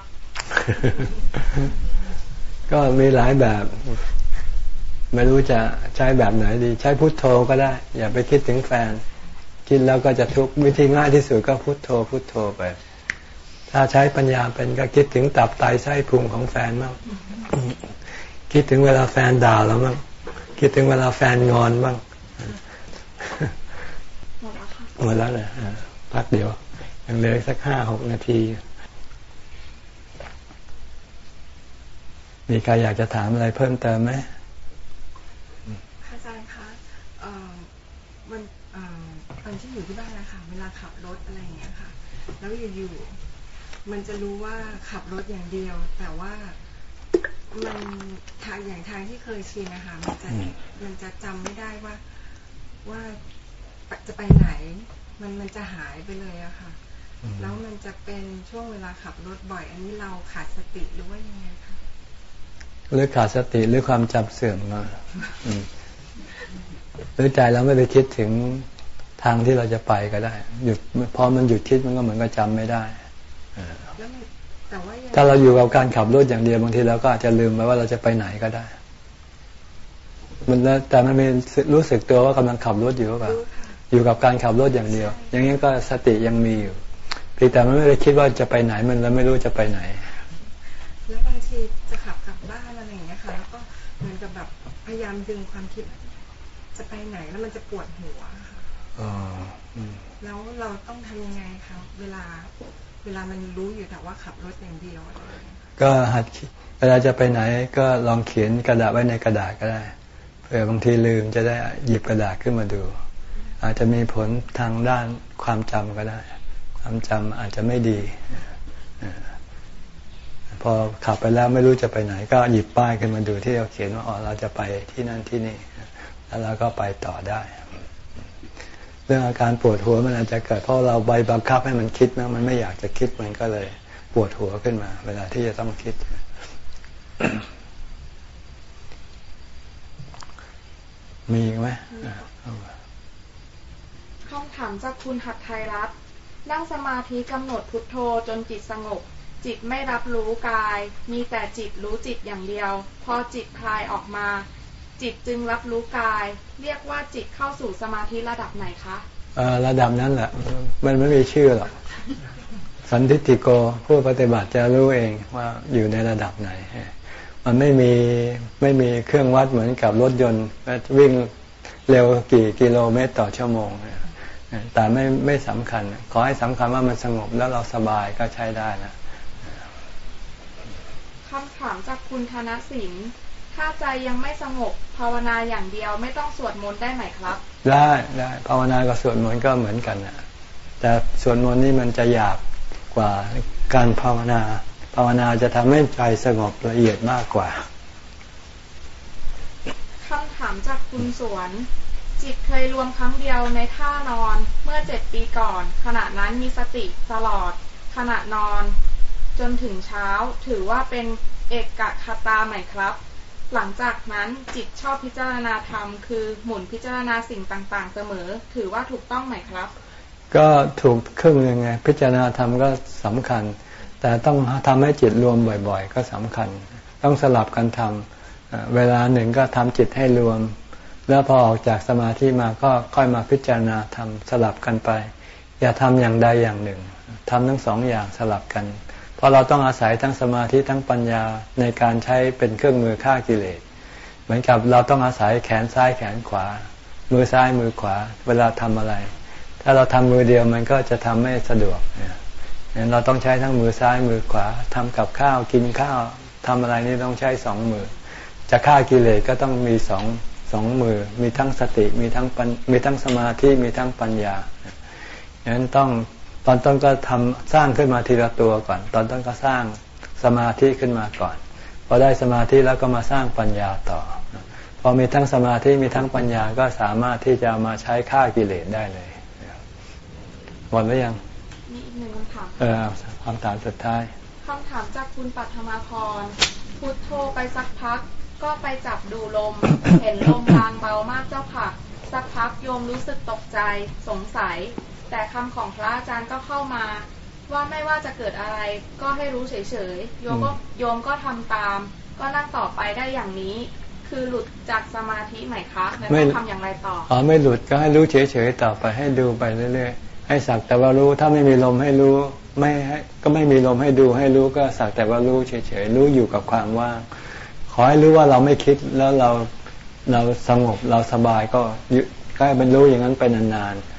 ก็มีหลายแบบ ไม่รู้จะใช้แบบไหนดี ใช้พุทโธก็ได้ อย่าไปคิดถึงแฟน คิดแล้วก็จะทุกข์วิธีง่ายที่สุดก็พุทโธพุทโธไป ถ้าใช้ปัญญาเป็นก็คิดถึงตับไตไส้พุงของแฟนบ้างคิดถึงเวลาแฟนด่าเราบ้างคิดถึงเวลาแฟนงอนบ้างหมดแล้วเลยพักเดี๋ยวยังเหลือสักห้าหกนาที มีใครอยากจะถามอะไรเพิ่มเติมไหมอาจารย์คะวันตอนที่อยู่ที่บ้านนะคะเวลาขับรถอะไรอย่างเงี้ยค่ะ แล้วอยู่ๆ มันจะรู้ว่าขับรถอย่างเดียว แต่ว่ามันทางอย่างทางที่เคยชินนะคะมันจะมันจะจำไม่ได้ว่าว่าจะไปไหน มันมันจะหายไปเลยอะค่ะ แล้วมันจะเป็นช่วงเวลาขับรถบ่อย อันนี้เราขาดสติหรือว่ายังไงคะหรือขาดสติหรือความจำเสื่อมมาหรือใจเราไม่ไปคิดถึงทางที่เราจะไปก็ได้ หยุดพอมันหยุดคิดมันก็เหมือนกับจำไม่ได้ ถ้าเราอยู่กับการขับรถอย่างเดียวบางทีเราก็อาจจะลืมไปว่าเราจะไปไหนก็ได้ มันแต่มันมีรู้สึกตัวว่ากำลังขับรถอยู่หรือเปล่าอยู่กับการขับรถอย่างเดียว อย่างนี้ก็สติยังมีอยู่เพียงแต่มันไม่ได้คิดว่าจะไปไหนมันแล้วไม่รู้จะไปไหน แล้วบางทีจะขับกลับบ้านอะไรอย่างเงี้ยค่ะแล้วก็เหมือนกับแบบพยายามดึงความคิด จะไปไหนแล้วมันจะปวดหัวค่ะแล้วเราต้องทำยังไงคะเวลา เวลามันรู้อยู่แต่ว่าขับรถอย่างเดียวก็หัดเวลาจะไปไหนก็ลองเขียนกระดาษไว้ในกระดาษก็ได้เผื่อบางทีลืมจะได้หยิบกระดาษขึ้นมาดู อาจจะมีผลทางด้านความจำก็ได้ ความจำอาจจะไม่ดีพอขับไปแล้วไม่รู้จะไปไหน ก็หยิบป้ายขึ้นมาดูที่เราเขียนว่าอ๋อเราจะไปที่นั่นที่นี่ แล้วเราก็ไปต่อได้ เรื่องอาการปวดหัวมันอาจจะเกิดเพราะเราใบบังคับให้มันคิดนะมันไม่อยากจะคิดมันก็เลยปวดหัวขึ้นมา เวลาที่จะต้องคิด มีไหมคำถามจากคุณหัตไทยรัตนั่งสมาธิกำหนดพุทโธจนจิตสงบ จิตไม่รับรู้กาย มีแต่จิตรู้จิตอย่างเดียว พอจิตคลายออกมา จิตจึงรับรู้กาย เรียกว่าจิตเข้าสู่สมาธิระดับไหนคะระดับนั้นแหละ มันไม่มีชื่อหรอกสันทิติโกผู้ปฏิบัติจะรู้เองว่าอยู่ในระดับไหน มันไม่มีไม่มีเครื่องวัดเหมือนกับรถยนต์วิ่งเร็วกี่กิโลเมตรต่อชั่วโมง แต่ไม่ไม่สำคัญ ขอให้สำคัญว่ามันสงบแล้วเราสบายก็ใช้ได้นะคำถามจากคุณธนสิงห์ ถ้าใจยังไม่สงบภาวนาอย่างเดียวไม่ต้องสวดมนต์ได้ไหมครับ ได้ได้ภาวนากับสวดมนต์ก็เหมือนกันนะแต่สวดมนต์นี่มันจะหยาบกว่าการภาวนา ภาวนาจะทำให้ใจสงบละเอียดมากกว่าคำถามจากคุณสวนจิตเคยรวมครั้งเดียวในท่านอนเมื่อเจ็ดปีก่อน ขณะนั้นมีสติตลอด ขณะนอน จนถึงเช้าถือว่าเป็นเอกกะคตาไหมครับ หลังจากนั้นจิตชอบพิจารณาธรรมคือหมุนพิจารณาสิ่งต่างๆ เสมอ ถือว่าถูกต้องไหมครับ ก็ถูกครึ่งยังไง พิจารณาธรรมก็สำคัญ แต่ต้องทำให้จิตรวมบ่อย ๆ ก็สำคัญ ต้องสลับกันทำเวลาหนึ่งก็ทำจิตให้รวม แล้วพอออกจากสมาธิมาก็ค่อยมาพิจารณาทำสลับกันไป อย่าทำอย่างใดอย่างหนึ่งทำทั้งสองอย่างสลับกัน เพราะเราต้องอาศัยทั้งสมาธิทั้งปัญญาในการใช้เป็นเครื่องมือฆ่ากิเลส เหมือนกับเราต้องอาศัยแขนซ้ายแขนขวา มือซ้ายมือขวา เวลาทำอะไร ถ้าเราทำมือเดียวมันก็จะทำไม่สะดวกเนี่ยเราต้องใช้ทั้งมือซ้ายมือขวาทำกับข้าวกินข้าวทำอะไรนี่ต้องใช้สองมือ จะฆ่ากิเลสก็ต้องมีสองสองมือ มีทั้งสติมีทั้งมีทั้งสมาธิมีทั้งปัญญาอย่างนั้นต้อง อนต้นก็ทำสร้างขึ้นมาทีละตัวก่อน ตอนต้นก็สร้างสมาธิขึ้นมาก่อน พอได้สมาธิแล้วก็มาสร้างปัญญาต่อ พอมีทั้งสมาธิมีทั้งปัญญาก็สามารถที่จะมาใช้ฆ่ากิเลสได้เลยหมดหรือยัง มีอีกหนึ่งคำถามเออคำถามสุดท้ายคำถามจากคุณปัทมาพรพุทโธไปสักพัก ก็ไปจับดูลม เห็นลมบางเบามากเจ้าค่ะ สักพักโยมรู้สึกตกใจสงสัย แต่คำของพระอาจารย์ก็เข้ามา ว่าไม่ว่าจะเกิดอะไรก็ให้รู้เฉยๆโยมก็โยมก็ทำตาม ก็นั่งต่อไปได้อย่างนี้ คือหลุดจากสมาธิไหมคะแล้วต้องทำอย่างไรต่ออ๋อไม่หลุดก็ให้รู้เฉยๆต่อไปให้ดูไปเรื่อยๆให้สักแต่ว่ารู้ถ้าไม่มีลมให้รู้ไม่ให้ก็ไม่มีลมให้ดูให้รู้ก็สักแต่ว่ารู้เฉยๆรู้อยู่กับความว่างขอให้รู้ว่าเราไม่คิดแล้วเราเราสงบเราสบายก็ก็ให้บรรลุอย่างนั้นไปนานๆ